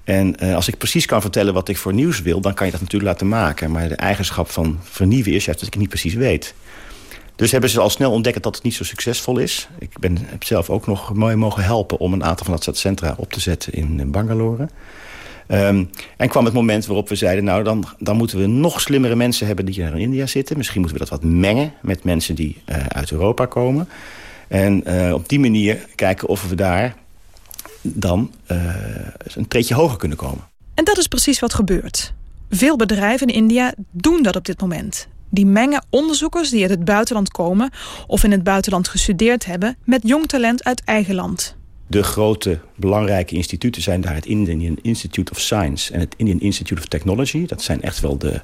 En uh, als ik precies kan vertellen wat ik voor nieuws wil... dan kan je dat natuurlijk laten maken. Maar de eigenschap van vernieuwen is juist dat ik niet precies weet. Dus hebben ze al snel ontdekt dat het niet zo succesvol is. Ik ben, heb zelf ook nog mooi mogen helpen om een aantal van dat soort centra op te zetten in Bangalore. Um, en kwam het moment waarop we zeiden... nou, dan, dan moeten we nog slimmere mensen hebben die hier in India zitten. Misschien moeten we dat wat mengen met mensen die uh, uit Europa komen. En op die manier kijken of we daar dan uh, een treetje hoger kunnen komen. En dat is precies wat gebeurt. Veel bedrijven in India doen dat op dit moment. Die mengen onderzoekers die uit het buitenland komen of in het buitenland gestudeerd hebben met jong talent uit eigen land. De grote belangrijke instituten zijn daar het Indian Institute of Science en het Indian Institute of Technology. Dat zijn echt wel de,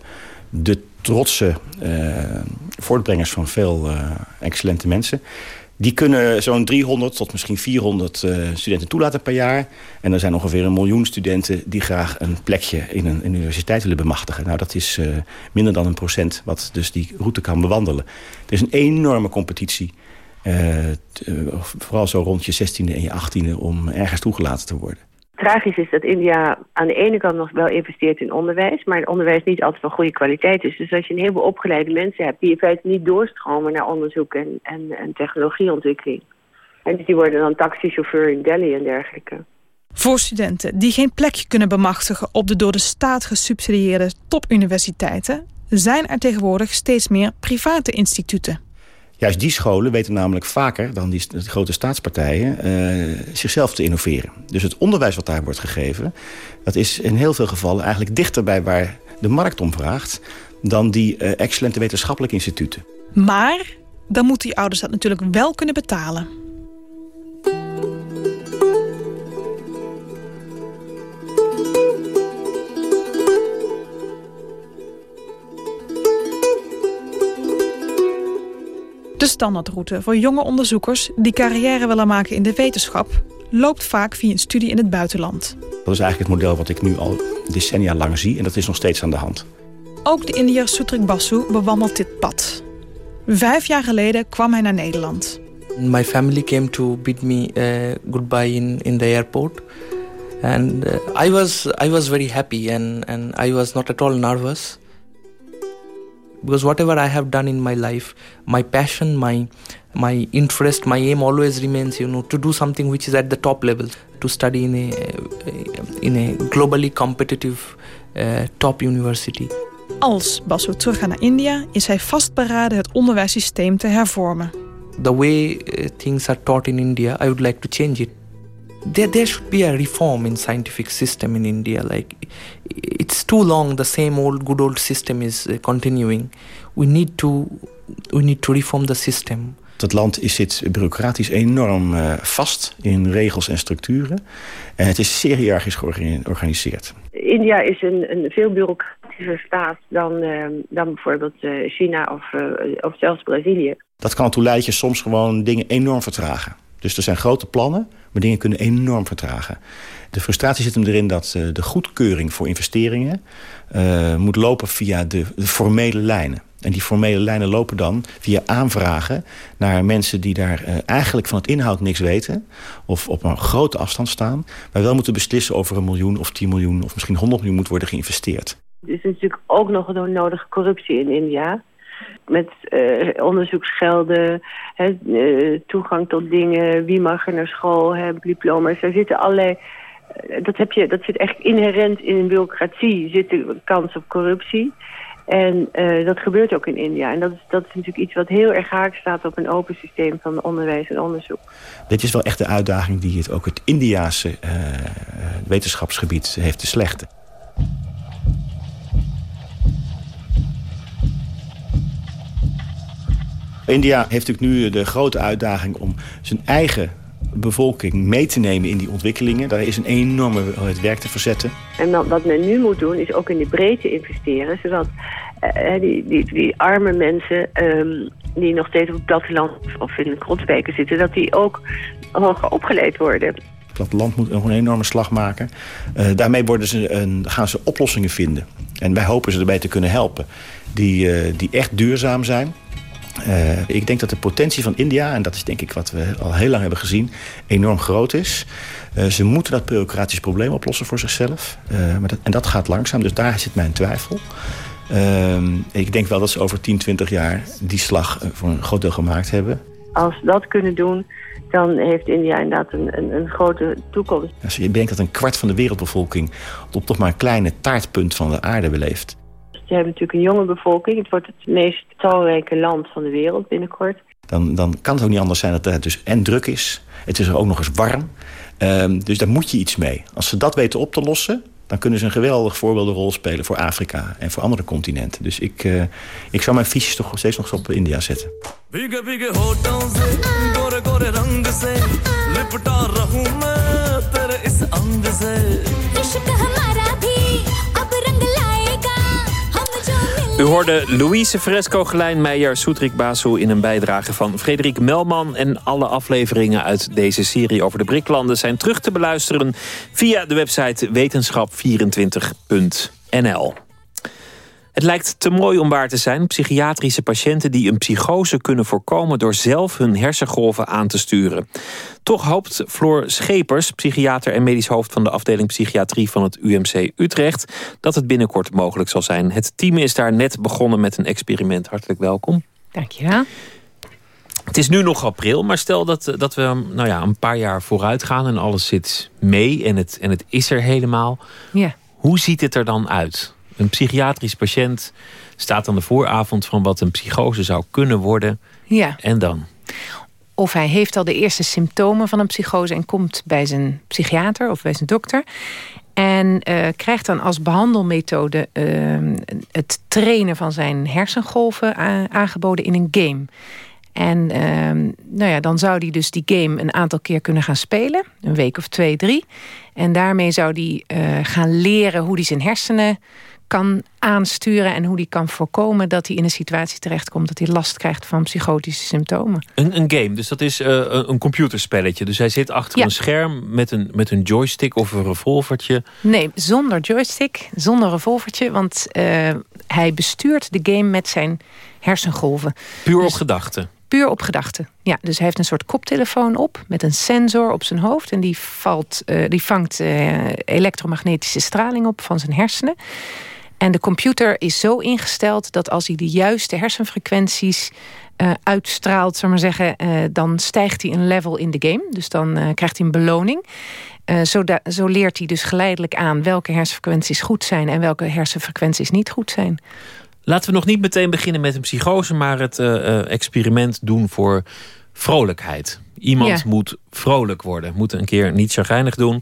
de trotse uh, voortbrengers van veel uh, excellente mensen. Die kunnen zo'n 300 tot misschien 400 uh, studenten toelaten per jaar. En er zijn ongeveer een miljoen studenten die graag een plekje in een, universiteit willen bemachtigen. Nou, dat is uh, minder dan een procent wat dus die route kan bewandelen. Er is een enorme competitie. Uh, vooral zo rond je 16e en je 18e om ergens toegelaten te worden. Tragisch is dat India aan de ene kant nog wel investeert in onderwijs... maar het onderwijs niet altijd van goede kwaliteit is. Dus als je een heleboel opgeleide mensen hebt... die in feite niet doorstromen naar onderzoek en, en, en technologieontwikkeling. En die worden dan taxichauffeur in Delhi en dergelijke. Voor studenten die geen plekje kunnen bemachtigen... op de door de staat gesubsidieerde topuniversiteiten... zijn er tegenwoordig steeds meer private instituten. Juist die scholen weten namelijk vaker dan die, grote staatspartijen uh, zichzelf te innoveren. Dus het onderwijs wat daar wordt gegeven, dat is in heel veel gevallen eigenlijk dichter bij waar de markt om vraagt dan die uh, excellente wetenschappelijke instituten. Maar dan moeten die ouders dat natuurlijk wel kunnen betalen. De standaardroute voor jonge onderzoekers die carrière willen maken in de wetenschap loopt vaak via een studie in het buitenland. Dat is eigenlijk het model wat ik nu al decennia lang zie en dat is nog steeds aan de hand. Ook de Indiër Sutrik Basu bewandelt dit pad. Vijf jaar geleden kwam hij naar Nederland. My family came to bid me uh, goodbye in, in the airport. And uh, I, was, I was very happy and, and I was not at all nervous. Because whatever i have done in my life my passion my my interest my aim always remains you know to do something which is at the top level to study in a in a globally competitive uh, top university Als Basu teruggaat naar India is hij vastberaden het onderwijssysteem te hervormen. The way uh, things are taught in India, I would like to change it. There, there should be a reform in scientific system in India. Like it's too long. The same old good old system is uh, continuing. We need to we need to reform the system. Het land is zit bureaucratisch enorm uh, vast in regels en structuren. En het is zeer hiërarchisch georganiseerd. India is een, een veel bureaucratischer staat dan, uh, dan bijvoorbeeld uh, China of, of zelfs Brazilië. Dat kan ertoe leiden soms gewoon dingen enorm vertragen. Dus er zijn grote plannen, maar dingen kunnen enorm vertragen. De frustratie zit hem erin dat uh, de goedkeuring voor investeringen uh, moet lopen via de, formele lijnen. En die formele lijnen lopen dan via aanvragen naar mensen die daar uh, eigenlijk van het inhoud niks weten. Of op een grote afstand staan. Maar wel moeten beslissen over een miljoen of 10 miljoen of misschien 100 miljoen moet worden geïnvesteerd. Er is natuurlijk ook nog een nodige corruptie in India. Met uh, onderzoeksgelden, hè, uh, toegang tot dingen, wie mag er naar school, hè, diploma's. Er zitten allerlei dat, heb je, dat zit echt inherent in een bureaucratie, zit de kans op corruptie. En dat gebeurt ook in India. En dat is, dat is natuurlijk iets wat heel erg haak staat op een open systeem van onderwijs en onderzoek. Dit is wel echt de uitdaging die het ook het Indiaanse wetenschapsgebied heeft te slechten. India heeft natuurlijk nu de grote uitdaging om zijn eigen bevolking mee te nemen in die ontwikkelingen. Daar is een enorme het werk te verzetten. En dan, wat men nu moet doen is ook in de breedte investeren... zodat uh, die, die, die, arme mensen um, die nog steeds op het platteland of in de grondspijken zitten... dat die ook hoger opgeleid worden. Het platteland moet nog een enorme slag maken. Uh, daarmee worden ze een, gaan ze oplossingen vinden. En wij hopen ze erbij te kunnen helpen. Die, uh, die echt duurzaam zijn uh, ik denk dat de potentie van India, en dat is denk ik wat we al heel lang hebben gezien, enorm groot is. Uh, ze moeten dat bureaucratisch probleem oplossen voor zichzelf. Uh, maar dat, en dat gaat langzaam, dus daar zit mijn twijfel. ik denk wel dat ze over 10, 20 jaar die slag voor een groot deel gemaakt hebben. Als ze dat kunnen doen, dan heeft India inderdaad een, een, een grote toekomst. Als je denkt dat een kwart van de wereldbevolking op toch maar een kleine taartpunt van de aarde beleeft je hebt natuurlijk een jonge bevolking. Het wordt het meest talrijke land van de wereld binnenkort. Dan, dan kan het ook niet anders zijn dat het dus en druk is. Het is er ook nog eens warm. Um, dus daar moet je iets mee. Als ze dat weten op te lossen... dan kunnen ze een geweldig voorbeeldenrol spelen voor Afrika... en voor andere continenten. Dus ik, uh, ik zou mijn fiches toch steeds nog op India zetten. U hoorde Louise Fresco, Gelijnmeijer, Soetrik Basu in een bijdrage van Frederik Melman. En alle afleveringen uit deze serie over de BRIC-landen zijn terug te beluisteren via de website wetenschap24.nl. Het lijkt te mooi om waar te zijn. Psychiatrische patiënten die een psychose kunnen voorkomen... door zelf hun hersengolven aan te sturen. Toch hoopt Floor Schepers, psychiater en medisch hoofd... van de afdeling psychiatrie van het UMC Utrecht... dat het binnenkort mogelijk zal zijn. Het team is daar net begonnen met een experiment. Hartelijk welkom. Dankjewel. Het is nu nog april, maar stel dat, dat we nou ja, een paar jaar vooruit gaan... en alles zit mee en het, en het is er helemaal. Ja. Hoe ziet het er dan uit? Een psychiatrisch patiënt staat aan de vooravond van wat een psychose zou kunnen worden. Ja. En dan? Of hij heeft al de eerste symptomen van een psychose en komt bij zijn psychiater of bij zijn dokter. En uh, krijgt dan als behandelmethode uh, het trainen van zijn hersengolven aangeboden in een game. En uh, nou ja, dan zou hij dus die game een aantal keer kunnen gaan spelen. Een week of twee, drie. En daarmee zou hij uh, gaan leren hoe hij zijn hersenen kan aansturen en hoe die kan voorkomen dat hij in een situatie terechtkomt dat hij last krijgt van psychotische symptomen. Een, een game, dus dat is uh, een computerspelletje. Dus hij zit achter een scherm met een, met een joystick of een revolvertje. Nee, zonder joystick, zonder revolvertje, want uh, hij bestuurt de game met zijn hersengolven. Puur dus, op gedachten? Puur op gedachten, ja. Dus hij heeft een soort koptelefoon op met een sensor op zijn hoofd. En die, valt, uh, die vangt elektromagnetische straling op van zijn hersenen. En de computer is zo ingesteld dat als hij de juiste hersenfrequenties uh, uitstraalt, zal maar zeggen, uh, dan stijgt hij een level in de game. Dus dan uh, krijgt hij een beloning. Zo, zo, leert hij dus geleidelijk aan welke hersenfrequenties goed zijn en welke hersenfrequenties niet goed zijn. Laten we nog niet meteen beginnen met een psychose, maar het experiment doen voor vrolijkheid. Iemand ja. moet vrolijk worden, moet een keer niet chagrijnig doen.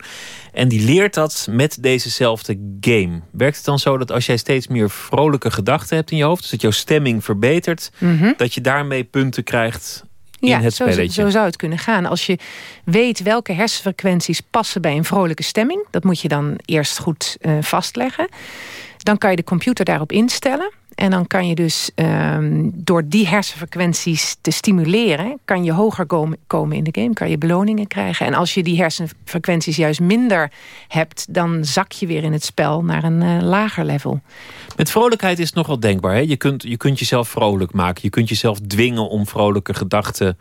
En die leert dat met dezezelfde game. Werkt het dan zo dat als jij steeds meer vrolijke gedachten hebt in je hoofd... dus dat jouw stemming verbetert... Mm -hmm. dat je daarmee punten krijgt in ja, het spelletje? Zo, zo zou het kunnen gaan. Als je weet welke hersenfrequenties passen bij een vrolijke stemming... dat moet je dan eerst goed uh, vastleggen Dan kan je de computer daarop instellen. En dan kan je dus um, door die hersenfrequenties te stimuleren... kan je hoger komen in de game, kan je beloningen krijgen. En als je die hersenfrequenties juist minder hebt... dan zak je weer in het spel naar een uh, lager level. Met vrolijkheid is het nogal denkbaar. Hè? Je, kunt, je kunt jezelf vrolijk maken. Je kunt jezelf dwingen om vrolijke gedachten...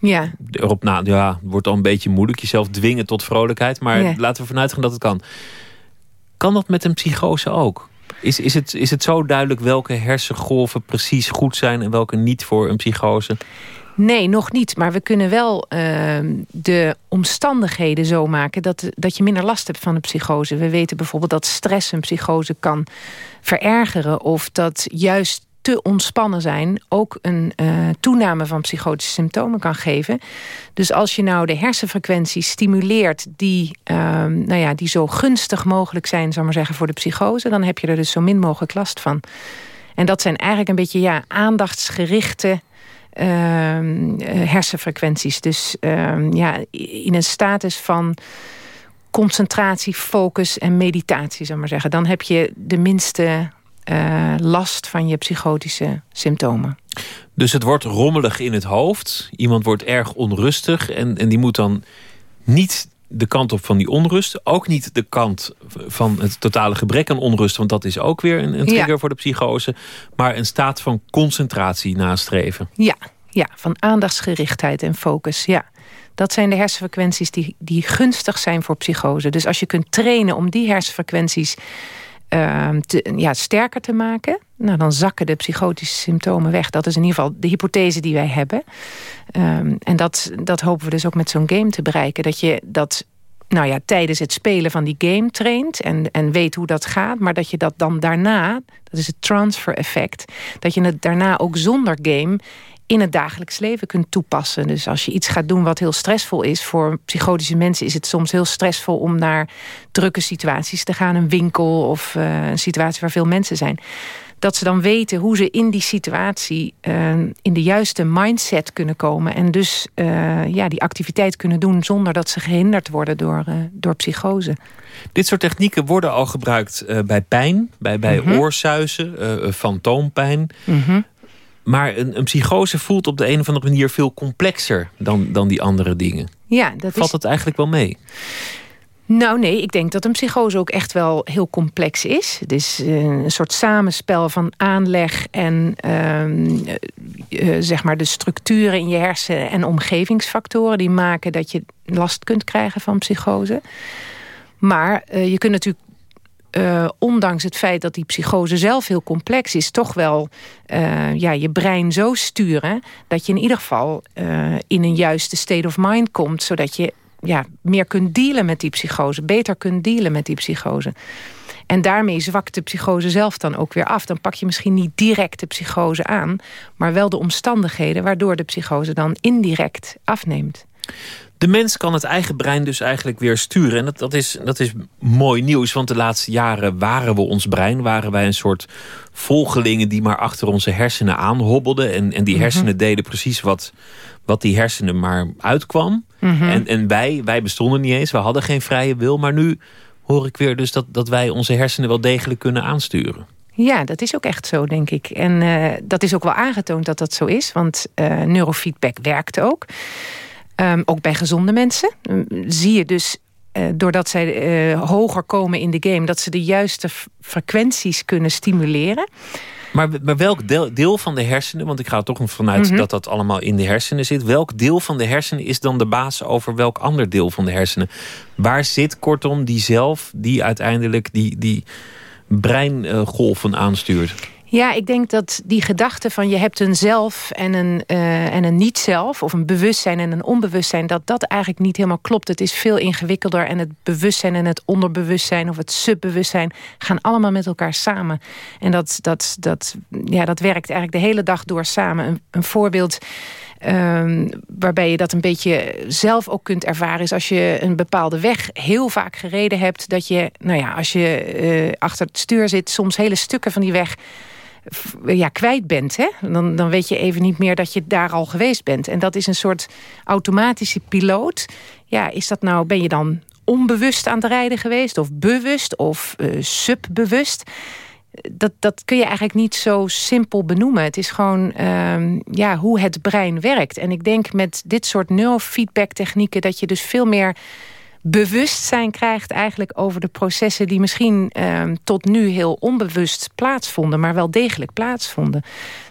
Ja. Erop na, ja, wordt al een beetje moeilijk. Jezelf dwingen tot vrolijkheid. Maar Ja. laten we vanuit gaan dat het kan. Kan dat met een psychose ook? Is, is, het, is het zo duidelijk welke hersengolven precies goed zijn... en welke niet voor een psychose? Nee, nog niet. Maar we kunnen wel ehm, de omstandigheden zo maken... Dat, dat je minder last hebt van een psychose. We weten bijvoorbeeld dat stress een psychose kan verergeren... of dat juist te ontspannen zijn... ook een eh, toename van psychotische symptomen kan geven. Dus als je nou de hersenfrequenties stimuleert... die, ehm, nou ja, die zo gunstig mogelijk zijn, zal maar zeggen, voor de psychose... dan heb je er dus zo min mogelijk last van. En dat zijn eigenlijk een beetje ja, aandachtsgerichte ehm, eh, hersenfrequenties. Dus ehm, ja, in een status van concentratie, focus en meditatie, zal maar zeggen. Dan heb je de minste eh, last van je psychotische symptomen. Dus het wordt rommelig in het hoofd. Iemand wordt erg onrustig. En, en die moet dan niet de kant op van die onrust. Ook niet de kant van het totale gebrek aan onrust. Want dat is ook weer een, een trigger Ja. voor de psychose. Maar een staat van concentratie nastreven. Ja, ja, van aandachtsgerichtheid en focus, ja. Dat zijn de hersenfrequenties die, die gunstig zijn voor psychose. Dus als je kunt trainen om die hersenfrequenties ehm, te, ja, sterker te maken... Nou, dan zakken de psychotische symptomen weg. Dat is in ieder geval de hypothese die wij hebben. Ehm, en dat, dat hopen we dus ook met zo'n game te bereiken. Dat je dat nou ja, tijdens het spelen van die game traint en, en weet hoe dat gaat. Maar dat je dat dan daarna, dat is het transfer effect... dat je het daarna ook zonder game in het dagelijks leven kunt toepassen. Dus als je iets gaat doen wat heel stressvol is... voor psychotische mensen is het soms heel stressvol... om naar drukke situaties te gaan. Een winkel of eh, een situatie waar veel mensen zijn dat ze dan weten hoe ze in die situatie uh, in de juiste mindset kunnen komen. En dus uh, ja, die activiteit kunnen doen zonder dat ze gehinderd worden door, door psychose. Dit soort technieken worden al gebruikt bij pijn, bij, bij Mhm. oorsuizen, fantoompijn. Mhm. Maar een, een psychose voelt op de een of andere manier veel complexer dan, dan die andere dingen. Ja, dat Valt is... het eigenlijk wel mee? Nou nee, ik denk dat een psychose ook echt wel heel complex is. Het is eh, een soort samenspel van aanleg en ehm, eh, eh, zeg maar de structuren in je hersenen en omgevingsfactoren die maken dat je last kunt krijgen van psychose. Maar je kunt natuurlijk uh, ondanks het feit dat die psychose zelf heel complex is... toch wel uh, ja, je brein zo sturen... dat je in ieder geval uh, in een juiste state of mind komt... zodat je ja, meer kunt dealen met die psychose. Beter kunt dealen met die psychose. En daarmee zwakt de psychose zelf dan ook weer af. Dan pak je misschien niet direct de psychose aan... maar wel de omstandigheden waardoor de psychose dan indirect afneemt. De mens kan het eigen brein dus eigenlijk weer sturen. En dat, dat, is, dat is mooi nieuws, want de laatste jaren waren we ons brein. Waren wij een soort volgelingen die maar achter onze hersenen aanhobbelden. En, en die hersenen mm -hmm. deden precies wat, wat die hersenen maar uitkwam. Mm -hmm. en, en wij, wij bestonden niet eens, we hadden geen vrije wil. Maar nu hoor ik weer dus dat, dat wij onze hersenen wel degelijk kunnen aansturen. Ja, dat is ook echt zo, denk ik. En uh, dat is ook wel aangetoond dat dat zo is. Want uh, neurofeedback werkt ook. Um, ook bij gezonde mensen um, zie je dus, uh, doordat zij uh, hoger komen in de game... dat ze de juiste frequenties kunnen stimuleren. Maar, maar welk deel, deel, van de hersenen, want ik ga er toch vanuit mm -hmm. dat dat allemaal in de hersenen zit. Welk deel van de hersenen is dan de baas over welk ander deel van de hersenen? Waar zit kortom die zelf die uiteindelijk die, die breingolven aanstuurt? Ja, ik denk dat die gedachte van je hebt een zelf en een, uh, en een niet-zelf... of een bewustzijn en een onbewustzijn... dat dat eigenlijk niet helemaal klopt. Het is veel ingewikkelder en het bewustzijn en het onderbewustzijn... of het subbewustzijn gaan allemaal met elkaar samen. En dat, dat, dat, ja, dat werkt eigenlijk de hele dag door samen. Een, een voorbeeld... Um, waarbij je dat een beetje zelf ook kunt ervaren... is als je een bepaalde weg heel vaak gereden hebt... dat je, nou ja, als je uh, achter het stuur zit... soms hele stukken van die weg ja, kwijt bent. Hè? Dan, dan weet je even niet meer dat je daar al geweest bent. En dat is een soort automatische piloot. Ja, is dat nou, ben je dan onbewust aan het rijden geweest? Of bewust of uh, subbewust? dat, dat kun je eigenlijk niet zo simpel benoemen. Het is gewoon ehm, ja, hoe het brein werkt. En ik denk met dit soort neurofeedback technieken... dat je dus veel meer bewustzijn krijgt eigenlijk over de processen... die misschien ehm, tot nu heel onbewust plaatsvonden... maar wel degelijk plaatsvonden.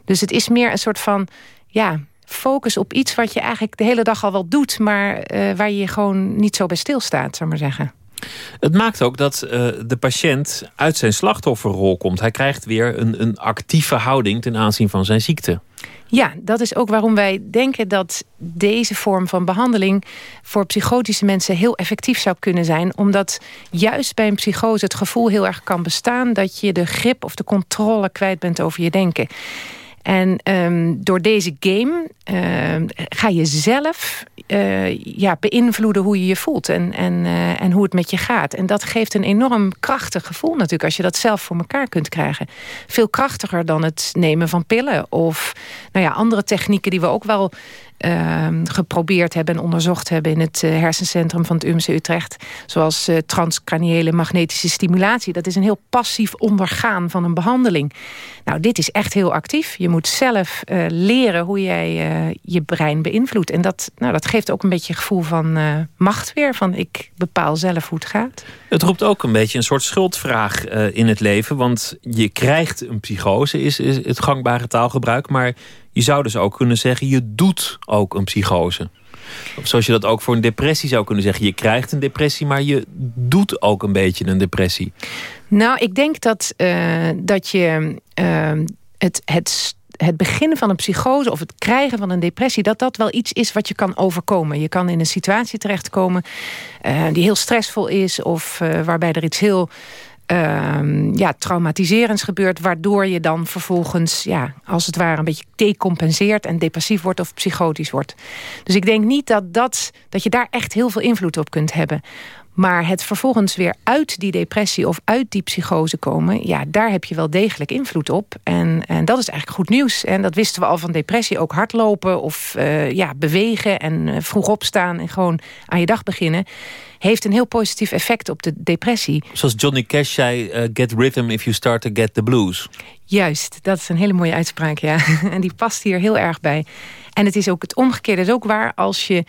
Dus het is meer een soort van... ja, focus op iets wat je eigenlijk de hele dag al wel doet... maar uh, waar je gewoon niet zo bij stilstaat, zou maar zeggen. Het maakt ook dat uh, de patiënt uit zijn slachtofferrol komt. Hij krijgt weer een, een actieve houding ten aanzien van zijn ziekte. Ja, dat is ook waarom wij denken dat deze vorm van behandeling voor psychotische mensen heel effectief zou kunnen zijn. Omdat juist bij een psychose het gevoel heel erg kan bestaan dat je de grip of de controle kwijt bent over je denken. En um, door deze game uh, ga je zelf uh, ja, beïnvloeden hoe je je voelt en, en, uh, en hoe het met je gaat. En dat geeft een enorm krachtig gevoel natuurlijk als je dat zelf voor elkaar kunt krijgen. Veel krachtiger dan het nemen van pillen of nou ja, andere technieken die we ook wel uh, geprobeerd hebben en onderzocht hebben in het uh, hersencentrum van het UMC Utrecht. Zoals uh, magnetische stimulatie. Dat is een heel passief ondergaan van een behandeling. Nou, dit is echt heel actief. Je moet zelf uh, leren hoe jij je brein beïnvloedt. En dat, nou, dat geeft ook een beetje een gevoel van macht weer. Van ik bepaal zelf hoe het gaat. Het roept ook een beetje een soort schuldvraag in het leven. Want je krijgt een psychose, is, is het gangbare taalgebruik. Maar je zou dus ook kunnen zeggen, je doet ook een psychose. Of zoals je dat ook voor een depressie zou kunnen zeggen. Je krijgt een depressie, maar je doet ook een beetje een depressie. Nou, ik denk dat, uh, dat je uh, het, het, het beginnen van een psychose... of het krijgen van een depressie... dat dat wel iets is wat je kan overkomen. Je kan in een situatie terechtkomen uh, die heel stressvol is... of waarbij er iets heel uh, ja, traumatiserends gebeurt... waardoor je dan vervolgens, ja, als het ware... een beetje decompenseert en depressief wordt of psychotisch wordt. Dus ik denk niet dat, dat, dat je daar echt heel veel invloed op kunt hebben. Maar het vervolgens weer uit die depressie of uit die psychose komen... ja, daar heb je wel degelijk invloed op. En, en dat is eigenlijk goed nieuws. En dat wisten we al van depressie. Ook hardlopen of uh, ja, bewegen en uh, vroeg opstaan... en gewoon aan je dag beginnen heeft een heel positief effect op de depressie. Zoals Johnny Cash zei, uh, get rhythm if you start to get the blues. Juist, dat is een hele mooie uitspraak, ja. en die past hier heel erg bij. En het is ook het omgekeerde, is ook waar als je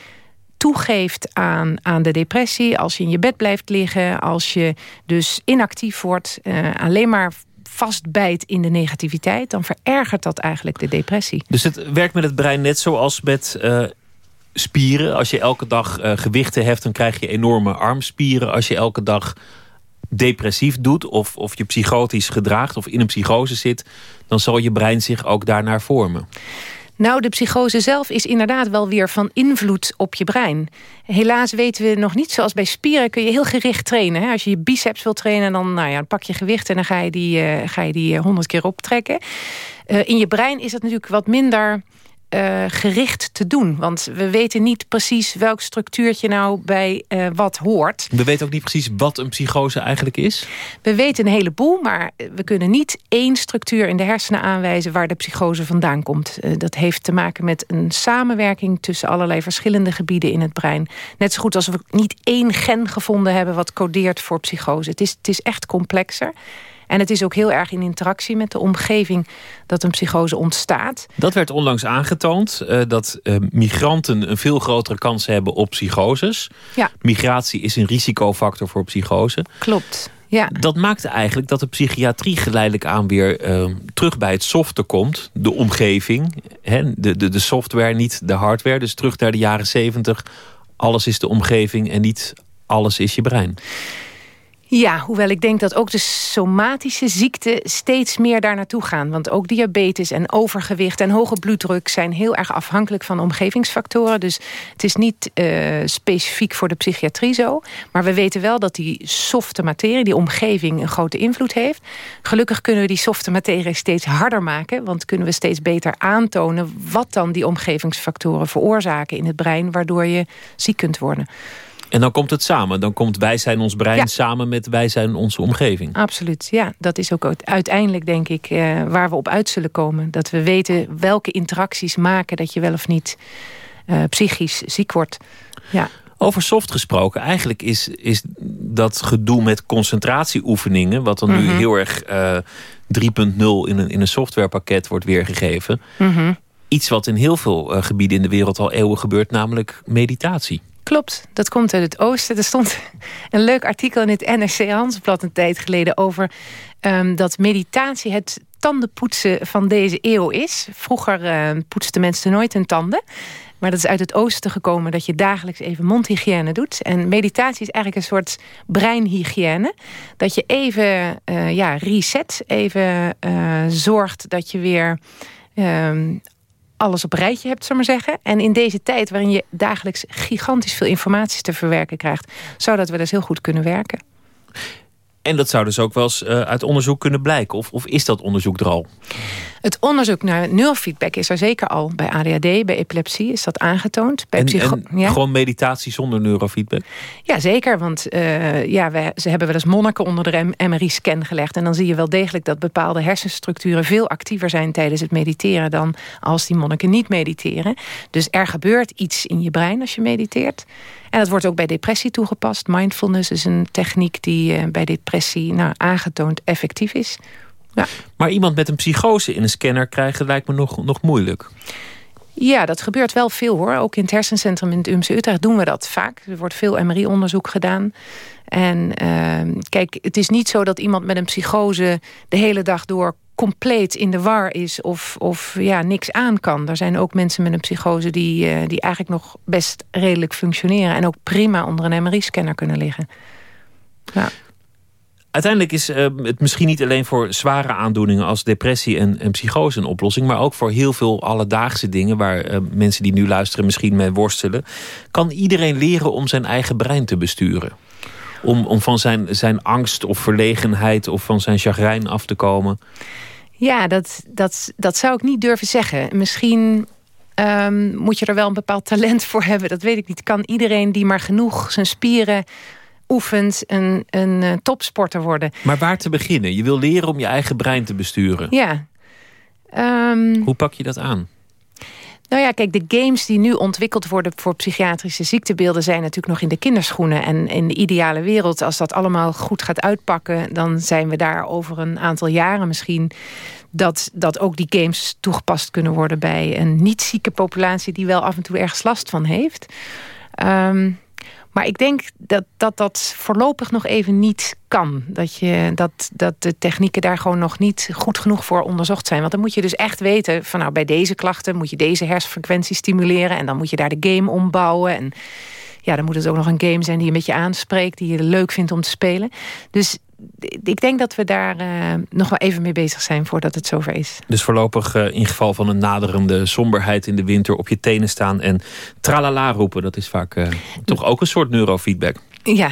toegeeft aan, aan de depressie... als je in je bed blijft liggen, als je dus inactief wordt... Uh, alleen maar vastbijt in de negativiteit... dan verergert dat eigenlijk de depressie. Dus het werkt met het brein net zoals met uh, spieren. Als je elke dag uh, gewichten heft, dan krijg je enorme armspieren. Als je elke dag depressief doet of, of je psychotisch gedraagt... of in een psychose zit, dan zal je brein zich ook daarnaar vormen. Nou, de psychose zelf is inderdaad wel weer van invloed op je brein. Helaas weten we nog niet, zoals bij spieren kun je heel gericht trainen. Hè? Als je je biceps wil trainen, dan, nou ja, pak je gewicht... en dan ga je die, uh, ga je die 100 keer optrekken. In je brein is dat natuurlijk wat minder uh, gericht te doen. Want we weten niet precies welk structuurtje nou bij uh, wat hoort. We weten ook niet precies wat een psychose eigenlijk is? We weten een heleboel, maar we kunnen niet één structuur in de hersenen aanwijzen waar de psychose vandaan komt. Uh, dat heeft te maken met een samenwerking tussen allerlei verschillende gebieden in het brein. Net zo goed als we niet één gen gevonden hebben wat codeert voor psychose. Het is, het is echt complexer. En het is ook heel erg in interactie met de omgeving dat een psychose ontstaat. Dat werd onlangs aangetoond, uh, dat uh, migranten een veel grotere kans hebben op psychoses. Ja. Migratie is een risicofactor voor psychose. Klopt. Ja. Dat maakte eigenlijk dat de psychiatrie geleidelijk aan weer uh, terug bij het softe komt. De omgeving, hè, de, de, de software, niet de hardware. Dus terug naar de jaren zeventig. Alles is de omgeving en niet alles is je brein. Ja, hoewel ik denk dat ook de somatische ziekten steeds meer daar naartoe gaan. Want ook diabetes en overgewicht en hoge bloeddruk zijn heel erg afhankelijk van omgevingsfactoren. Dus het is niet uh, specifiek voor de psychiatrie zo. Maar we weten wel dat die softe materie, die omgeving, een grote invloed heeft. Gelukkig kunnen we die softe materie steeds harder maken. Want kunnen we steeds beter aantonen wat dan die omgevingsfactoren veroorzaken in het brein. Waardoor je ziek kunt worden. En dan komt het samen. Dan komt wij zijn ons brein ja. samen met wij zijn onze omgeving. Absoluut, ja. Dat is ook uiteindelijk, denk ik, eh, waar we op uit zullen komen. Dat we weten welke interacties maken dat je wel of niet uh, psychisch ziek wordt. Ja. Over soft gesproken, eigenlijk is, is dat gedoe met concentratieoefeningen... wat dan mm -hmm. nu heel erg uh, 3.0 in een, in een softwarepakket wordt weergegeven. Mhm. Iets wat in heel veel eh, gebieden in de wereld al eeuwen gebeurt, namelijk meditatie. Klopt, dat komt uit het oosten. Er stond een leuk artikel in het NRC Handelsblad een tijd geleden... over ehm, dat meditatie het tandenpoetsen van deze eeuw is. Vroeger uh, poetsten mensen nooit hun tanden. Maar dat is uit het oosten gekomen dat je dagelijks even mondhygiëne doet. En meditatie is eigenlijk een soort breinhygiëne. Dat je even uh, ja, reset, even uh, zorgt dat je weer um, alles op rijtje hebt, zou maar zeggen. En in deze tijd waarin je dagelijks gigantisch veel informatie te verwerken krijgt... zou dat wel eens heel goed kunnen werken. En dat zou dus ook wel eens uh, uit onderzoek kunnen blijken. Of, of is dat onderzoek er al? Het onderzoek naar neurofeedback is er zeker al. Bij ADHD, bij epilepsie is dat aangetoond. Bij en, en ja? gewoon meditatie zonder neurofeedback? Ja, zeker. Want uh, ja, wij, ze hebben wel eens monniken onder de MRI-scan gelegd. En dan zie je wel degelijk dat bepaalde hersenstructuren... veel actiever zijn tijdens het mediteren... dan als die monniken niet mediteren. Dus er gebeurt iets in je brein als je mediteert. En dat wordt ook bij depressie toegepast. Mindfulness is een techniek die uh, bij depressie nou, aangetoond effectief is. Ja. Maar iemand met een psychose in een scanner krijgen lijkt me nog, nog moeilijk. Ja, dat gebeurt wel veel hoor. Ook in het hersencentrum in het UMC Utrecht doen we dat vaak. Er wordt veel MRI-onderzoek gedaan. En uh, kijk, het is niet zo dat iemand met een psychose de hele dag door compleet in de war is of, of ja, niks aan kan. Er zijn ook mensen met een psychose die, uh, die eigenlijk nog best redelijk functioneren... en ook prima onder een MRI-scanner kunnen liggen. Ja. Uiteindelijk is uh, het misschien niet alleen voor zware aandoeningen als depressie en, psychose een oplossing, maar ook voor heel veel alledaagse dingen waar uh, mensen die nu luisteren misschien mee worstelen. Kan iedereen leren om zijn eigen brein te besturen? Om, om van zijn, zijn angst of verlegenheid of van zijn chagrijn af te komen? Ja, dat, dat, dat zou ik niet durven zeggen. Misschien um, moet je er wel een bepaald talent voor hebben. Dat weet ik niet. Kan iedereen die maar genoeg zijn spieren oefent een, een uh, topsporter worden. Maar waar te beginnen? Je wil leren om je eigen brein te besturen. Ja. Um, Hoe pak je dat aan? Nou ja, kijk, de games die nu ontwikkeld worden voor psychiatrische ziektebeelden... zijn natuurlijk nog in de kinderschoenen. En in de ideale wereld, als dat allemaal goed gaat uitpakken... dan zijn we daar over een aantal jaren misschien... dat, dat ook die games toegepast kunnen worden bij een niet-zieke populatie... die wel af en toe ergens last van heeft. Um, maar ik denk dat, dat dat voorlopig nog even niet kan. Dat, je, dat, dat de technieken daar gewoon nog niet goed genoeg voor onderzocht zijn. Want dan moet je dus echt weten... van nou, bij deze klachten moet je deze hersenfrequentie stimuleren... en dan moet je daar de game ombouwen. En ja, dan moet het ook nog een game zijn die je met je aanspreekt... die je leuk vindt om te spelen. Dus ik denk dat we daar uh, nog wel even mee bezig zijn voordat het zover is. Dus voorlopig uh, in geval van een naderende somberheid in de winter op je tenen staan en tralala roepen. Dat is vaak uh, toch ook een soort neurofeedback. Ja.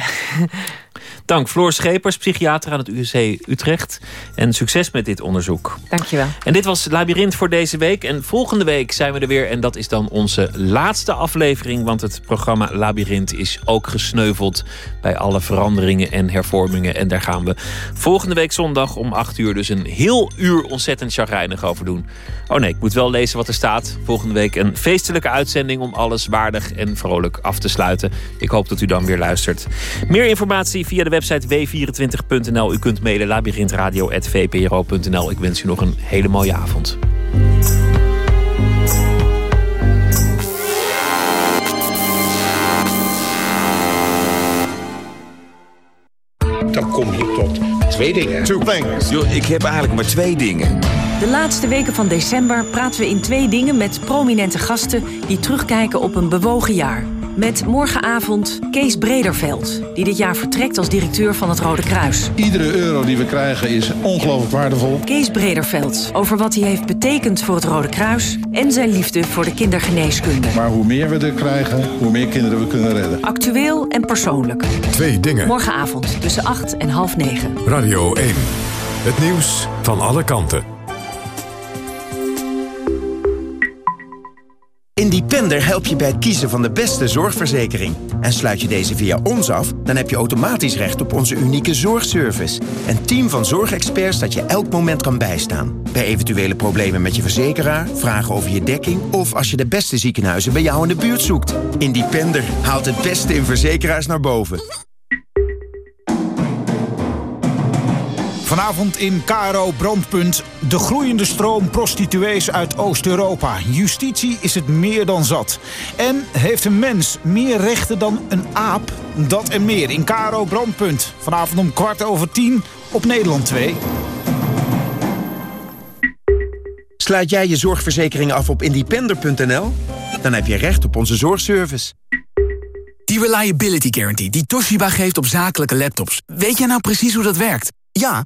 Dank Floor Schepers, psychiater aan het UC Utrecht. En succes met dit onderzoek. Dankjewel. En dit was Labyrinth voor deze week. En volgende week zijn we er weer. En dat is dan onze laatste aflevering. Want het programma Labyrinth is ook gesneuveld... bij alle veranderingen en hervormingen. En daar gaan we volgende week zondag om 8 uur... dus een heel uur ontzettend chagrijnig over doen. Oh nee, ik moet wel lezen wat er staat. Volgende week een feestelijke uitzending... om alles waardig en vrolijk af te sluiten. Ik hoop dat u dan weer luistert. Meer informatie via de website w24.nl. U kunt mailen labyrinthradio.vpro.nl. Ik wens u nog een hele mooie avond. Dan kom je tot twee dingen. Two things. Yo, ik heb eigenlijk maar twee dingen. De laatste weken van december praten we in twee dingen met prominente gasten... die terugkijken op een bewogen jaar. Met morgenavond Kees Brederveld, die dit jaar vertrekt als directeur van het Rode Kruis. Iedere euro die we krijgen is ongelooflijk waardevol. Kees Brederveld, over wat hij heeft betekend voor het Rode Kruis... en zijn liefde voor de kindergeneeskunde. Maar hoe meer we er krijgen, hoe meer kinderen we kunnen redden. Actueel en persoonlijk. Twee dingen. Morgenavond tussen 8 en half 9. Radio 1. Het nieuws van alle kanten. Independer helpt je bij het kiezen van de beste zorgverzekering. En sluit je deze via ons af, dan heb je automatisch recht op onze unieke zorgservice. Een team van zorgexperts dat je elk moment kan bijstaan. Bij eventuele problemen met je verzekeraar, vragen over je dekking... of als je de beste ziekenhuizen bij jou in de buurt zoekt. Independer haalt het beste in verzekeraars naar boven. Vanavond in KRO Brandpunt. De groeiende stroom prostituees uit Oost-Europa. Justitie is het meer dan zat. En heeft een mens meer rechten dan een aap? Dat en meer in KRO Brandpunt. Vanavond om kwart over tien op Nederland 2. Sluit jij je zorgverzekering af op independer.nl? Dan heb je recht op onze zorgservice. Die Reliability Guarantee die Toshiba geeft op zakelijke laptops. Weet jij nou precies hoe dat werkt? Ja,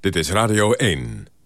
Dit is Radio 1.